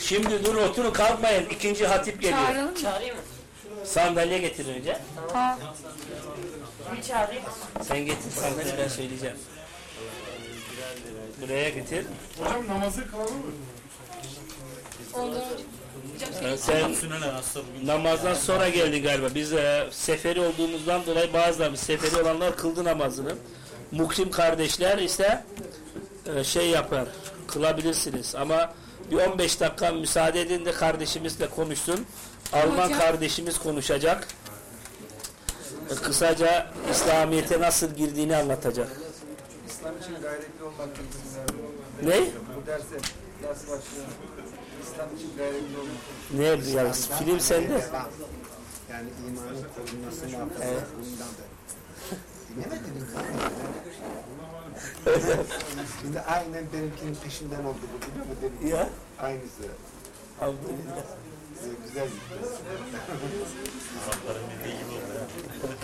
Şimdi dur oturun kalkmayın. İkinci hatip geliyor. Çağıralım mı? Çağırayım mı? Sandalye getirin önce. Ha. Bir çağırayım. Sen getir sandalye ben söyleyeceğim. Buraya getir. Hocam namazı kılalım mı? Olur. Sen namazdan sonra geldi galiba. Biz e, seferi olduğumuzdan dolayı bazılarımız seferi olanlar kıldı namazını. Mukrim kardeşler ise e, şey yapar. Kılabilirsiniz ama bir 15 dakika müsaade edin de kardeşimizle konuşsun. Alman Hocam. kardeşimiz konuşacak. E, Kısaca İslamiyet'e nasıl girdiğini anlatacak. İslam için gayretli olmak için Ne? bu derse ders başlıyor. İslam için gayretli olmak. Ne ya film sende. Yani imanın korunması muhafaza Evet. bundan da. Dinlemediniz mi? Şimdi aynen benimkinin peşinden oldu bu biliyor musun? Demin. Ya. Aynısı. Alhamdülillah. Ee, Güzel gitti.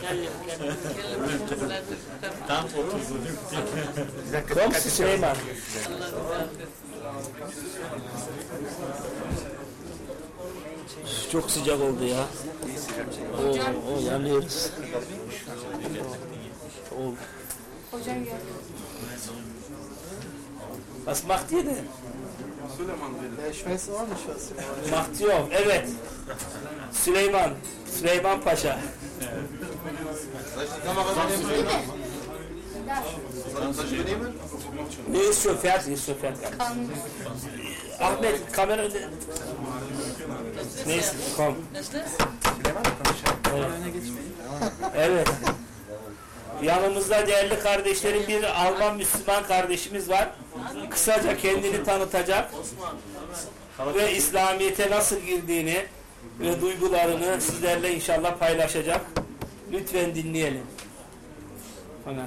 Geldim, geldim. Geldim. Tam 30 Bir dakika, Komşu dikkat et. Süleyman. Çok sıcak oldu ya. Oo, o yanıyoruz. O, Hocam gel. was macht ihr denn? Auch nicht, was sie wollen. Macht ihr Evet. Süleyman. Süleyman Paşa. Ne ist schon fertig? Ist schon fertig. Ahmet kamera önünde. Neyse kom. Evet. Yanımızda değerli kardeşlerim bir Alman Müslüman kardeşimiz var. Kısaca kendini tanıtacak ve İslamiyet'e nasıl girdiğini ve duygularını sizlerle inşallah paylaşacak. Lütfen dinleyelim. Hemen.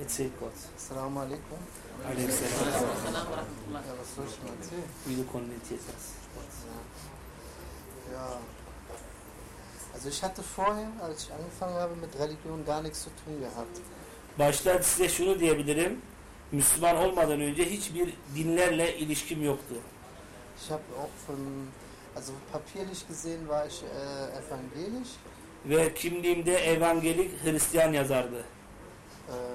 Erzähl kurz. Assalamu alaikum. Denn erzählen? Wie du konvertiert hast. Ja. Also ich hatte vorher, als ich angefangen habe mit Religion, gar nichts zu tun gehabt. Başta size şunu diyebilirim. Müslüman olmadan önce hiçbir dinlerle ilişkim yoktu. Ich habe auch von, also papierlich gesehen war ich äh, evangelisch. Ve kimliğimde evangelik Hristiyan yazardı. Ähm,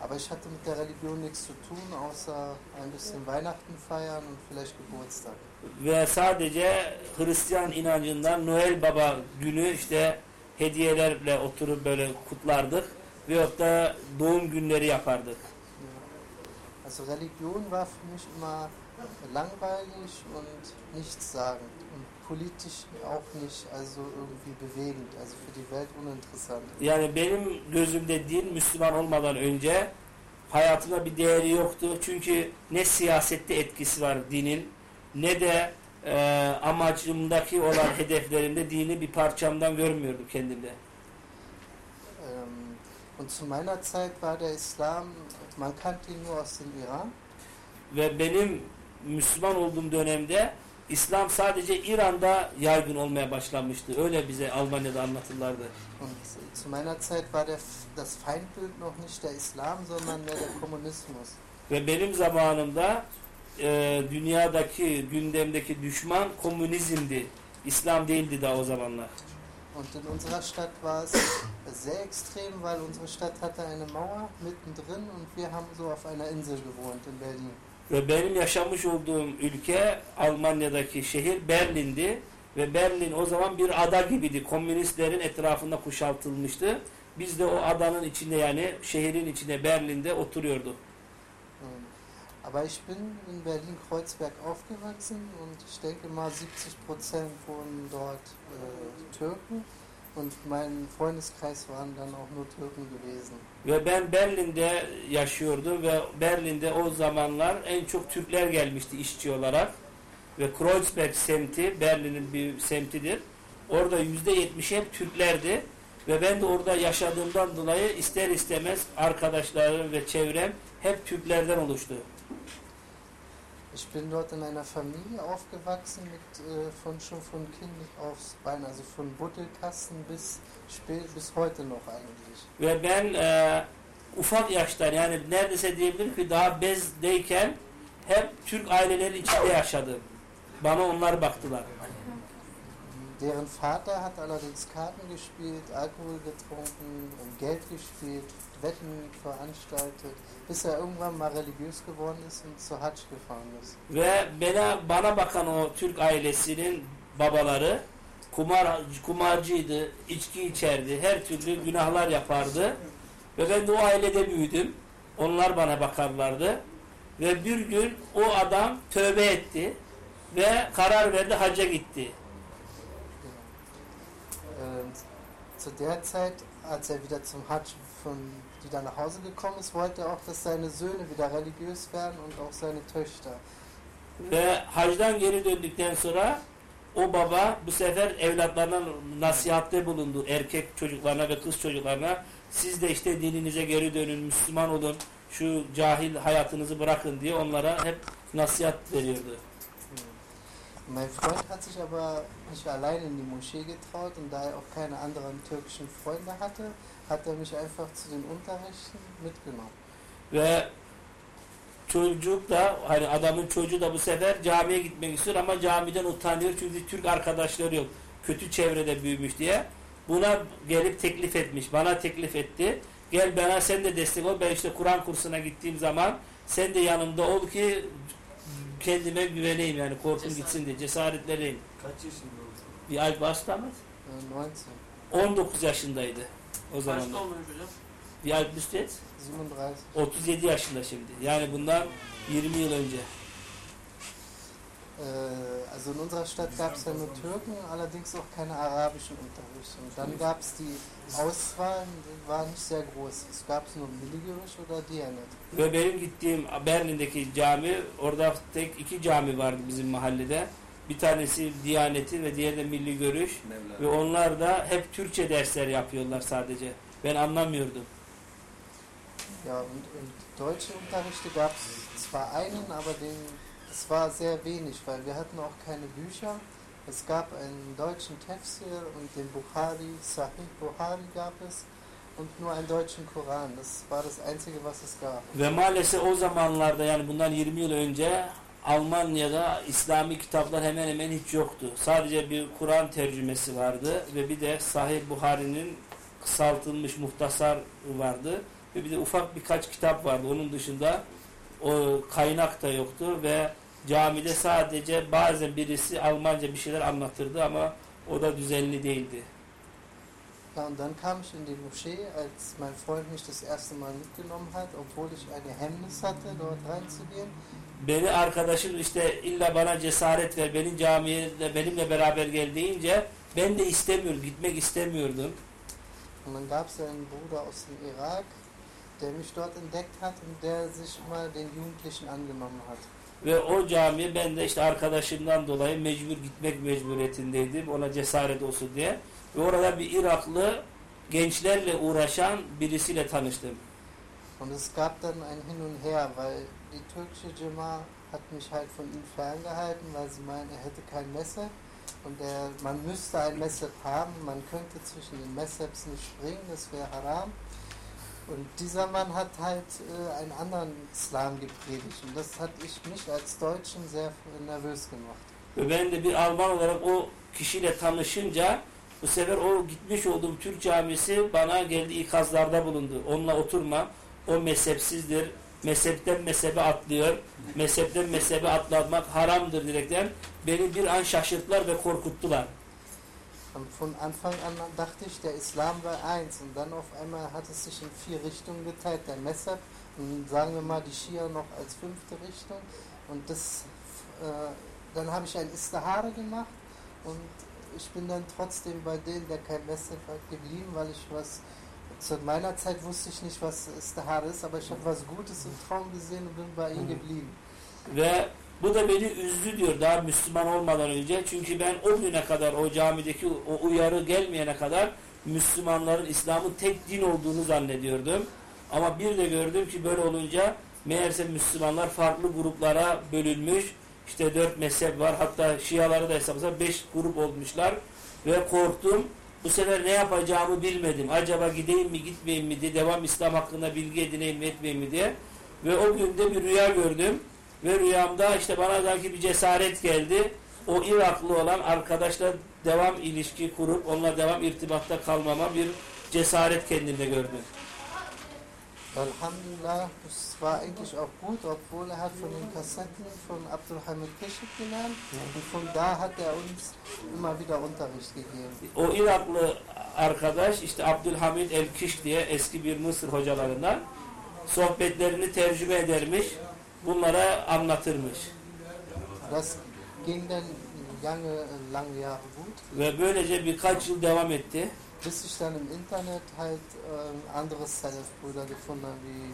aber ich hatte mit der Religion nichts zu tun, außer ein bisschen Weihnachten feiern und vielleicht Geburtstag. Ve sadece Hristiyan inancından Noel Baba günü işte hediyelerle oturup böyle kutlardık. Veyahut da doğum günleri yapardık. Also Religion war für mich immer langweilig und nichtssagend und politisch auch nicht, also irgendwie bewegend, also für die Welt uninteressant. Yani benim gözümde din Müslüman olmadan önce hayatımda bir değeri yoktu. Çünkü ne siyasette etkisi var dinin ne de e, amacımdaki olan hedeflerimde dini bir parçamdan görmüyordum kendimde. Ähm, und zu meiner Zeit war der Islam, man kannte ihn nur aus dem Iran. Ve benim Müslüman olduğum dönemde İslam sadece İran'da yaygın olmaya başlamıştı. Öyle bize Almanya'da anlatırlardı. Und zu meiner Zeit war der, das Feindbild noch nicht der Islam, sondern mehr der Kommunismus. Ve benim zamanımda e, dünyadaki gündemdeki düşman komünizmdi. İslam değildi daha o zamanlar. Und in unserer Stadt war es sehr extrem, weil unsere Stadt hatte eine Mauer mittendrin und wir haben so auf einer Insel gewohnt in Berlin. Ve benim yaşamış olduğum ülke Almanya'daki şehir Berlin'di. Ve Berlin o zaman bir ada gibiydi. Komünistlerin etrafında kuşatılmıştı. Biz de o adanın içinde yani şehrin içinde Berlin'de oturuyorduk. Ähm, Aber ich bin in Berlin-Kreuzberg aufgewachsen und ich denke mal 70 Prozent wohnen dort äh, Türken und mein Freundeskreis waren dann auch nur Türken gewesen. Ve ben Berlin'de yaşıyordum ve Berlin'de o zamanlar en çok Türkler gelmişti işçi olarak. Ve Kreuzberg semti Berlin'in bir semtidir. Orada yüzde yetmiş hep Türklerdi. Ve ben de orada yaşadığımdan dolayı ister istemez arkadaşlarım ve çevrem hep Türklerden oluştu. Ich bin dort in einer Familie aufgewachsen, mit, äh, von, schon von Kind aufs Bein, also von Buttelkasten bis, spät, bis heute noch eigentlich. Ve ben e, ufak yaştan yani neredeyse diyebilirim ki daha bezdeyken hep Türk aileleri içinde yaşadım. Bana onlar baktılar. Deren Vater hat allerdings Karten gespielt, Alkohol getrunken, und Geld gespielt, Wetten veranstaltet, bis er irgendwann mal religiös geworden ist und zur Hatsch gefahren ist. Ve bana, bana bakan o Türk ailesinin babaları kumar kumarcıydı, içki içerdi, her türlü günahlar yapardı. Ve ben de o ailede büyüdüm. Onlar bana bakarlardı. Ve bir gün o adam tövbe etti ve karar verdi hacca gitti. Ähm, zu der Zeit, als er wieder zum Hatsch von, wieder nach Hause gekommen ist, wollte er auch, dass seine Söhne wieder religiös werden und auch seine Töchter. Ve hacdan geri döndükten sonra o baba bu sefer evlatlarına nasihatte bulundu. Erkek çocuklarına ve kız çocuklarına. Siz de işte dininize geri dönün, Müslüman olun, şu cahil hayatınızı bırakın diye onlara hep nasihat veriyordu. Mein Freund hat sich aber nicht allein in die Moschee getraut und da er auch keine anderen türkischen Freunde hatte, hat er mich einfach zu den Unterrichten mitgenommen. Ve çocuk da hani adamın çocuğu da bu sefer camiye gitmek istiyor ama camiden utanıyor çünkü Türk arkadaşları yok. Kötü çevrede büyümüş diye. Buna gelip teklif etmiş. Bana teklif etti. Gel bana sen de destek ol. Ben işte Kur'an kursuna gittiğim zaman sen de yanımda ol ki kendime güveneyim yani korkum Cesaret. gitsin diye cesaretleneyim. Kaç yaşında oldu? Bir? Äh, 19, 19 yaşındaydı o zaman. Kaçta olmuş hocam? Bir alt üstü 37. 37 yaşında şimdi. Yani bundan 20 yıl önce. Äh, also in unserer Stadt gab es ja nur Türken, allerdings auch keine arabischen Unterrichte. Und dann gab es die Auswahl, die war nicht sehr groß. Es gab nur Milligerisch oder Dianet. Ve benim gittiğim Berlin'deki cami, orada tek iki cami vardı bizim mahallede. Bir tanesi Diyaneti ve diğeri de Milli Görüş. Ve Mevla. onlar da hep Türkçe dersler yapıyorlar sadece. Ben anlamıyordum. Ja, und, deutsche Unterrichte gab es zwar einen, aber den, es war sehr wenig, weil wir hatten auch keine Bücher. Es gab einen deutschen Tafsir und den Bukhari, Sahih Bukhari gab es und nur einen deutschen Koran. Das war das Einzige, was es gab. Ve maalesef o zamanlarda yani bundan 20 yıl önce Almanya'da İslami kitaplar hemen hemen hiç yoktu. Sadece bir Kur'an tercümesi vardı ve bir de Sahih Buhari'nin kısaltılmış muhtasar vardı ve bir de ufak birkaç kitap vardı. Onun dışında o kaynak da yoktu ve camide sadece bazen birisi Almanca bir şeyler anlatırdı ama o da düzenli değildi. Ja, und dann kam ich in die Moschee, als mein Freund mich das erste Mal mitgenommen hat, obwohl ich eine Hemmnis hatte, dort reinzugehen. Beni arkadaşım işte illa bana cesaret ver, benim camiye de benimle beraber gel deyince ben de istemiyorum, gitmek istemiyordum. Und dann gab es einen Bruder aus dem Irak, der mich dort entdeckt hat und der sich mal den Jugendlichen angenommen hat. Ve o camiye ben de işte arkadaşımdan dolayı mecbur gitmek mecburiyetindeydim ona cesaret olsun diye. Ve orada bir Iraklı gençlerle uğraşan birisiyle tanıştım. Und es gab dann ein Hin und Her, weil die türkische Jama hat mich halt von ihm ferngehalten, weil sie meinen, er hätte kein Messer. Und er, man müsste ein Messer haben, man könnte zwischen den Messers nicht springen, das wäre haram. Und dieser Mann hat halt äh, einen anderen Islam gepredigt. Und das hat ich mich als Deutschen sehr nervös gemacht. Ve ben de bir Alman olarak o kişiyle tanışınca bu sefer o gitmiş olduğum Türk camisi bana geldi ikazlarda bulundu. Onunla oturma. O mezhepsizdir. Mezhepten mezhebe atlıyor. Mezhepten mezhebe atlamak haramdır direkten. Beni bir an şaşırttılar ve korkuttular. Von Anfang an dachte ich, der Islam war eins und dann auf einmal hat es sich in vier Richtungen geteilt. Der Messab und sagen wir mal die Schia noch als fünfte Richtung. Und das, äh, dann habe ich ein Istihare gemacht und ich bin dann trotzdem bei denen, der kein Messab hat, geblieben, weil ich was, zu meiner Zeit wusste ich nicht, was Istihare ist, aber ich habe was Gutes im Traum gesehen und bin bei ihm geblieben. Ve bu da beni üzdü diyor daha Müslüman olmadan önce. Çünkü ben o güne kadar o camideki o uyarı gelmeyene kadar Müslümanların İslam'ın tek din olduğunu zannediyordum. Ama bir de gördüm ki böyle olunca meğerse Müslümanlar farklı gruplara bölünmüş. İşte dört mezhep var. Hatta Şiaları da hesaplarsa beş grup olmuşlar. Ve korktum. Bu sefer ne yapacağımı bilmedim. Acaba gideyim mi gitmeyeyim mi diye devam İslam hakkında bilgi edineyim mi etmeyeyim mi diye. Ve o günde bir rüya gördüm. Ve rüyamda işte bana sanki bir cesaret geldi. O Iraklı olan arkadaşla devam ilişki kurup onunla devam irtibatta kalmama bir cesaret kendimde gördüm. Alhamdulillah, es war eigentlich auch gut, obwohl er hat von den Kassetten von Abdulhamid Keşif genannt und von da hat er uns immer wieder Unterricht gegeben. O Iraklı arkadaş işte Abdülhamid el-Kiş diye eski bir Mısır hocalarından sohbetlerini tercüme edermiş. Bunlara anlatırmış. Das ging dann lange, lange Jahre gut, Ve böylece birkaç yıl devam etti. bis ich dann im Internet halt ähm, andere Salaf-Brüder gefunden habe, wie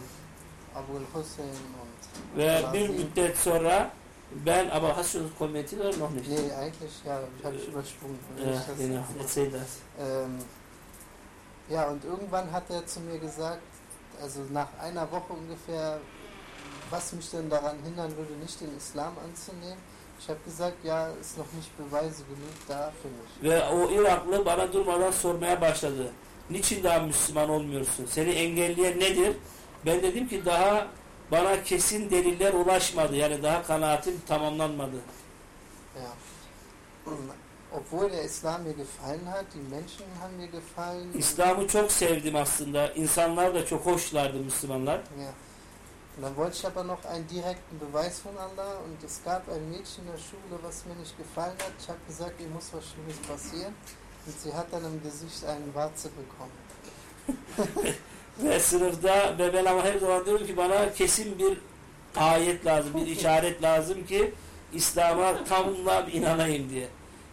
Ve bir müddet sonra ben aber hast du das kommentiert oder noch nicht? Nee, eigentlich ja, habe ich übersprungen. Ja, Das- genau. Erzähl das. Ähm, ja, und irgendwann hat er zu mir gesagt, also nach einer Woche ungefähr, was mich denn daran hindern würde, nicht den Islam anzunehmen. Ich habe gesagt, ja, ist noch nicht Beweise genug da für mich. Ve o Iraklı bana durmadan sormaya başladı. Niçin daha Müslüman olmuyorsun? Seni engelleyen nedir? Ben dedim ki daha bana kesin deliller ulaşmadı. Yani daha kanaatim tamamlanmadı. Ja. Obwohl der Islam mir gefallen hat, die Menschen haben mir gefallen. İslam'ı çok sevdim aslında. İnsanlar da çok hoşlardı Müslümanlar. Ja. Und dann wollte ich aber noch einen direkten Beweis von Allah und es gab ein Mädchen in der Schule, was mir nicht gefallen hat. Ich habe gesagt, ihr muss was Schlimmes passieren. Und sie hat dann im Gesicht einen Warze bekommen. Ve sınıfta ve ben ama her zaman diyorum ki bana kesin bir ayet lazım, bir işaret lazım ki İslam'a tamla inanayım diye.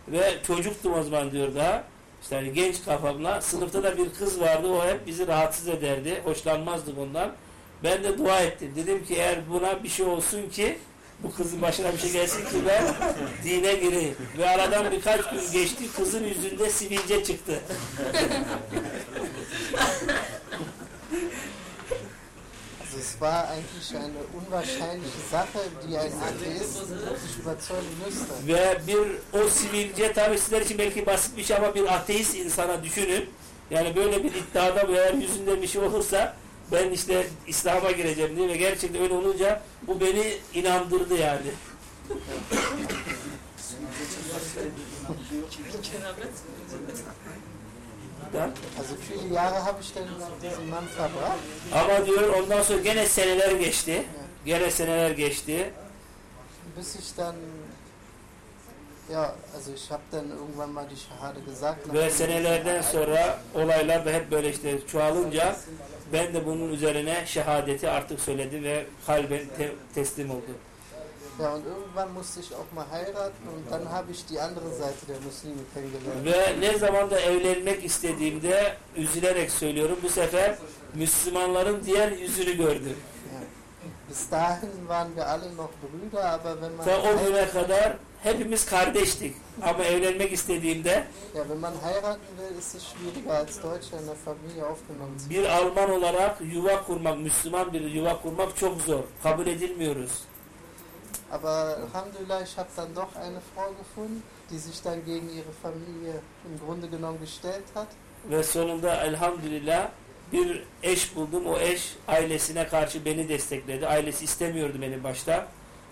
Ve çocuktum o zaman diyor daha. İşte hani genç kafamla. Sınıfta da bir kız vardı. O hep bizi rahatsız ederdi. Hoşlanmazdık ondan. Ben de dua ettim. Dedim ki eğer buna bir şey olsun ki bu kızın başına bir şey gelsin ki ben dine gireyim. Ve aradan birkaç gün geçti. Kızın yüzünde sivilce çıktı. War eigentlich eine unwahrscheinliche Sache, die ein Atheist wirklich überzeugen müsste. Ve bir o sivilce tabi sizler için belki basit bir şey ama bir ateist insana düşünün. Yani böyle bir iddiada eğer yüzünde bir şey olursa ben işte İslam'a gireceğim diye ve gerçekten öyle olunca bu beni inandırdı yani. Da. Also viele Jahre habe ich dann Mann verbracht. Ama diyor ondan sonra gene seneler geçti. Gene seneler geçti. Bis ich dann, ja, also ich habe dann irgendwann mal die Shahade gesagt. Ve senelerden sonra olaylar da hep böyle işte çoğalınca ben de bunun üzerine şehadeti artık söyledim ve kalben te- teslim oldum. Ja, und irgendwann musste ich auch mal heiraten und dann habe ich die andere Seite der Muslime kennengelernt. Ve ne zaman da evlenmek istediğimde üzülerek söylüyorum bu sefer Müslümanların diğer yüzünü gördüm. Ja. Bis dahin waren wir alle noch Brüder, aber wenn man, Ta o güne kadar hepimiz kardeştik. Ama evlenmek istediğimde ja, wenn man heiraten will, ist es schwieriger als Deutscher in der Familie aufgenommen zu bir Alman olarak yuva kurmak, Müslüman bir yuva kurmak çok zor. Kabul edilmiyoruz. Aber Alhamdulillah, ich habe dann doch eine Frau gefunden, die sich dann gegen ihre Familie im Grunde genommen gestellt hat. Ve sonunda elhamdülillah bir eş buldum. O eş ailesine karşı beni destekledi. Ailesi istemiyordu beni başta.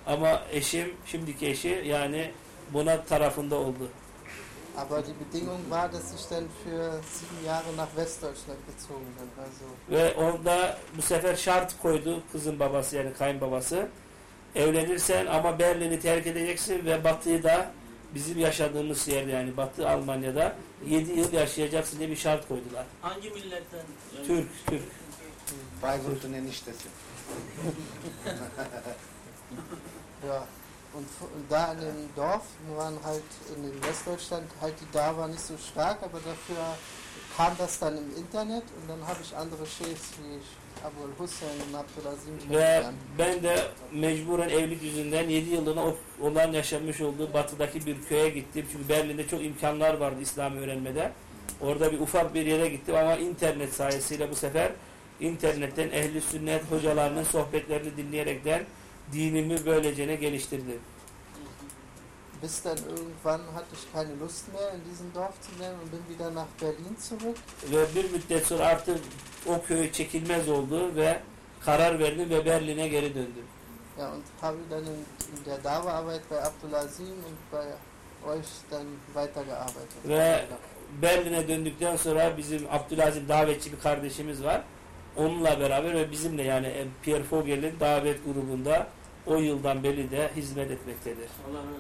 Ama eşim, şimdiki eşi yani buna tarafında oldu. Aber die Bedingung war, dass ich dann für sieben Jahre nach Westdeutschland gezogen bin. Also Ve onda bu sefer şart koydu kızın babası yani kayınbabası. Evlenirsen ama Berlin'i terk edeceksin ve Batı'yı da bizim yaşadığımız yerde yani Batı Almanya'da 7 yıl yaşayacaksın diye bir şart koydular. Hangi milletten? Türk, Türk. Bayburt'un eniştesi. Ja, und, da in dem Dorf waren halt in den Westdeutschland halt die da war nicht so stark, aber dafür kam das dann im Internet und dann habe ich andere Chefs wie Abul Ve ben de mecburen evlilik yüzünden 7 yıllığına o- onların yaşamış olduğu batıdaki bir köye gittim. Çünkü Berlin'de çok imkanlar vardı İslam öğrenmede. Orada bir ufak bir yere gittim ama internet sayesinde bu sefer internetten ehli sünnet hocalarının sohbetlerini dinleyerekten dinimi böylecene geliştirdim. Bis dann irgendwann hatte ich keine Lust mehr in diesem Dorf zu bleiben und bin wieder nach Berlin zurück. Ve bir müddet sonra artık o köy çekilmez oldu ve karar verdim ve Berlin'e geri döndüm. Ja, und habe dann in, in der Dawa-Arbeit bei Abdulazim und bei euch dann weitergearbeitet. Ve Berlin'e döndükten sonra bizim Abdülazim davetçi bir kardeşimiz var. Onunla beraber ve bizimle yani Pierre Vogel'in davet grubunda o yıldan beri de hizmet etmektedir. Allah razı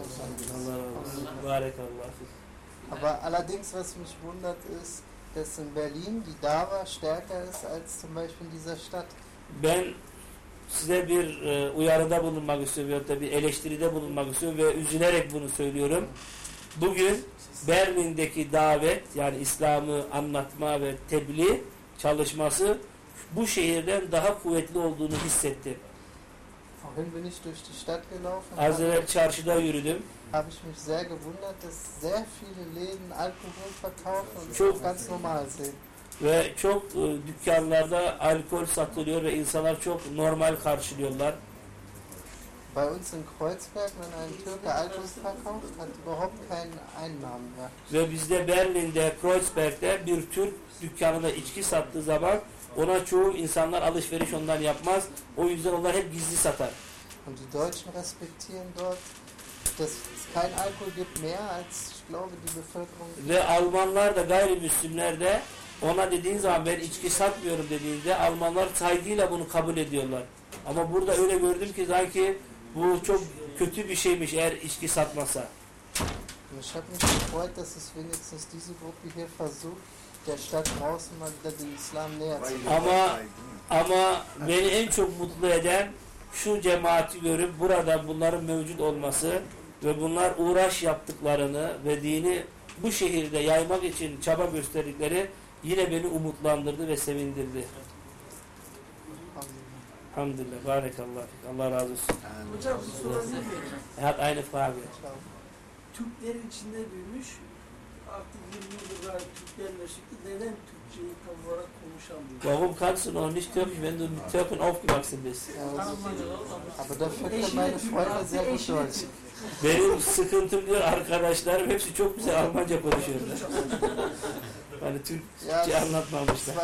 olsun. Allah razı olsun. Barakallah. Aber allerdings, was mich wundert, ist, dass in Berlin die Dawa stärker ist als zum Beispiel in dieser Stadt. Ben size bir e, uyarıda bulunmak istiyorum ya da bir eleştiride bulunmak istiyorum ve üzülerek bunu söylüyorum. Bugün Berlin'deki davet yani İslam'ı anlatma ve tebliğ çalışması bu şehirden daha kuvvetli olduğunu hissettim. Vorhin bin ich durch die Stadt gelaufen, evvel çarşıda yürüdüm. habe ich mich sehr gewundert, dass sehr viele Läden Alkohol verkaufen und Çok- ganz normal sehen. Ve çok e, dükkanlarda alkol satılıyor ve insanlar çok normal karşılıyorlar. Bei uns in Kreuzberg, wenn ein Türke Alkohol verkauft, hat überhaupt keinen Einnahmen mehr. Ve bizde Berlin'de, Kreuzberg'de bir Türk dükkanında içki sattığı zaman ona çoğu insanlar alışveriş ondan yapmaz. O yüzden onlar hep gizli satar. Und die Deutschen respektieren dort, dass es kein Alkohol gibt, mehr als, ich glaube, die Bevölkerung. Ve Almanlar da gayrimüslimler de ona dediğin zaman ben içki satmıyorum dediğinde Almanlar saygıyla bunu kabul ediyorlar. Ama burada öyle gördüm ki sanki bu çok kötü bir şeymiş eğer içki satmasa. İch habe mich gefreut, dass es wenigstens diese Gruppe hier versucht, der Stadt draußen mal wieder den Islam näher zu bringen. Ama ama beni en çok mutlu eden şu cemaati görüp burada bunların mevcut olması ve bunlar uğraş yaptıklarını ve dini bu şehirde yaymak için çaba gösterdikleri yine beni umutlandırdı ve sevindirdi. Elhamdülillah. Barakallah. fik. Allah razı olsun. Hocam sorabilir miyim? Er hat eine Frage. Türklerin içinde büyümüş, artık 20 yıldır Türklerle çıktı. Neden Türkçeyi tam olarak konuşamıyor? Warum kannst du noch nicht Türkisch, wenn du mit Türken aufgewachsen bist? Aber dafür können meine Freunde sehr gut Deutsch. Benim sıkıntım diyor arkadaşlarım hepsi çok güzel Almanca konuşuyorlar. Hani Türkçe anlatmamışlar.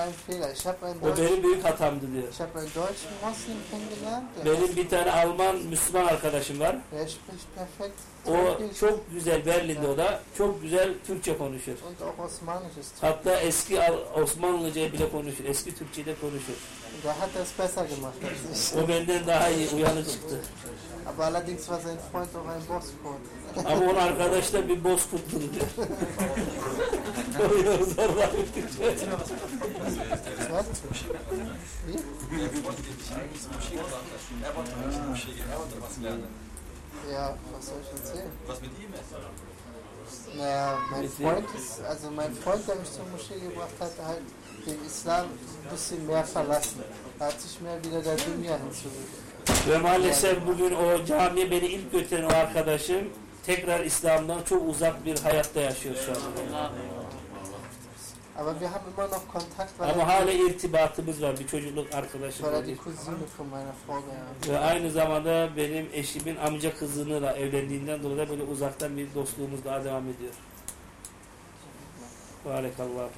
O benim büyük hatamdı diyor. Benim bir tane Alman Müslüman arkadaşım var. O çok güzel Berlin'de o da çok güzel Türkçe konuşur. Hatta eski Osmanlıca bile konuşur. Eski Türkçe de konuşur. O benden daha iyi uyanık çıktı. Aber allerdings war sein Freund auch ein Bosskurt. Ama onun arkadaş da bir bozkurtlu diyor. O yüzden zorla Türkçe. Was? Wie? Ja, was soll ich erzählen? Was mit ihm ist? Naja, mein? Freund ist, also mein Freund, der mich zur Moschee gebracht hat, halt den Islam ein bisschen mehr verlassen. Da hat sich mehr wieder der Dunya hinzugefügt. Ve maalesef bugün o camiye beni ilk götüren o arkadaşım tekrar İslam'dan çok uzak bir hayatta yaşıyor şu an. Allah Aber wir haben immer noch Kontakt, weil, Ama hala irtibatımız var bir çocukluk arkadaşım var. Ve aynı zamanda benim eşimin amca kızını da evlendiğinden dolayı böyle uzaktan bir dostluğumuz daha devam ediyor. Barakallahu.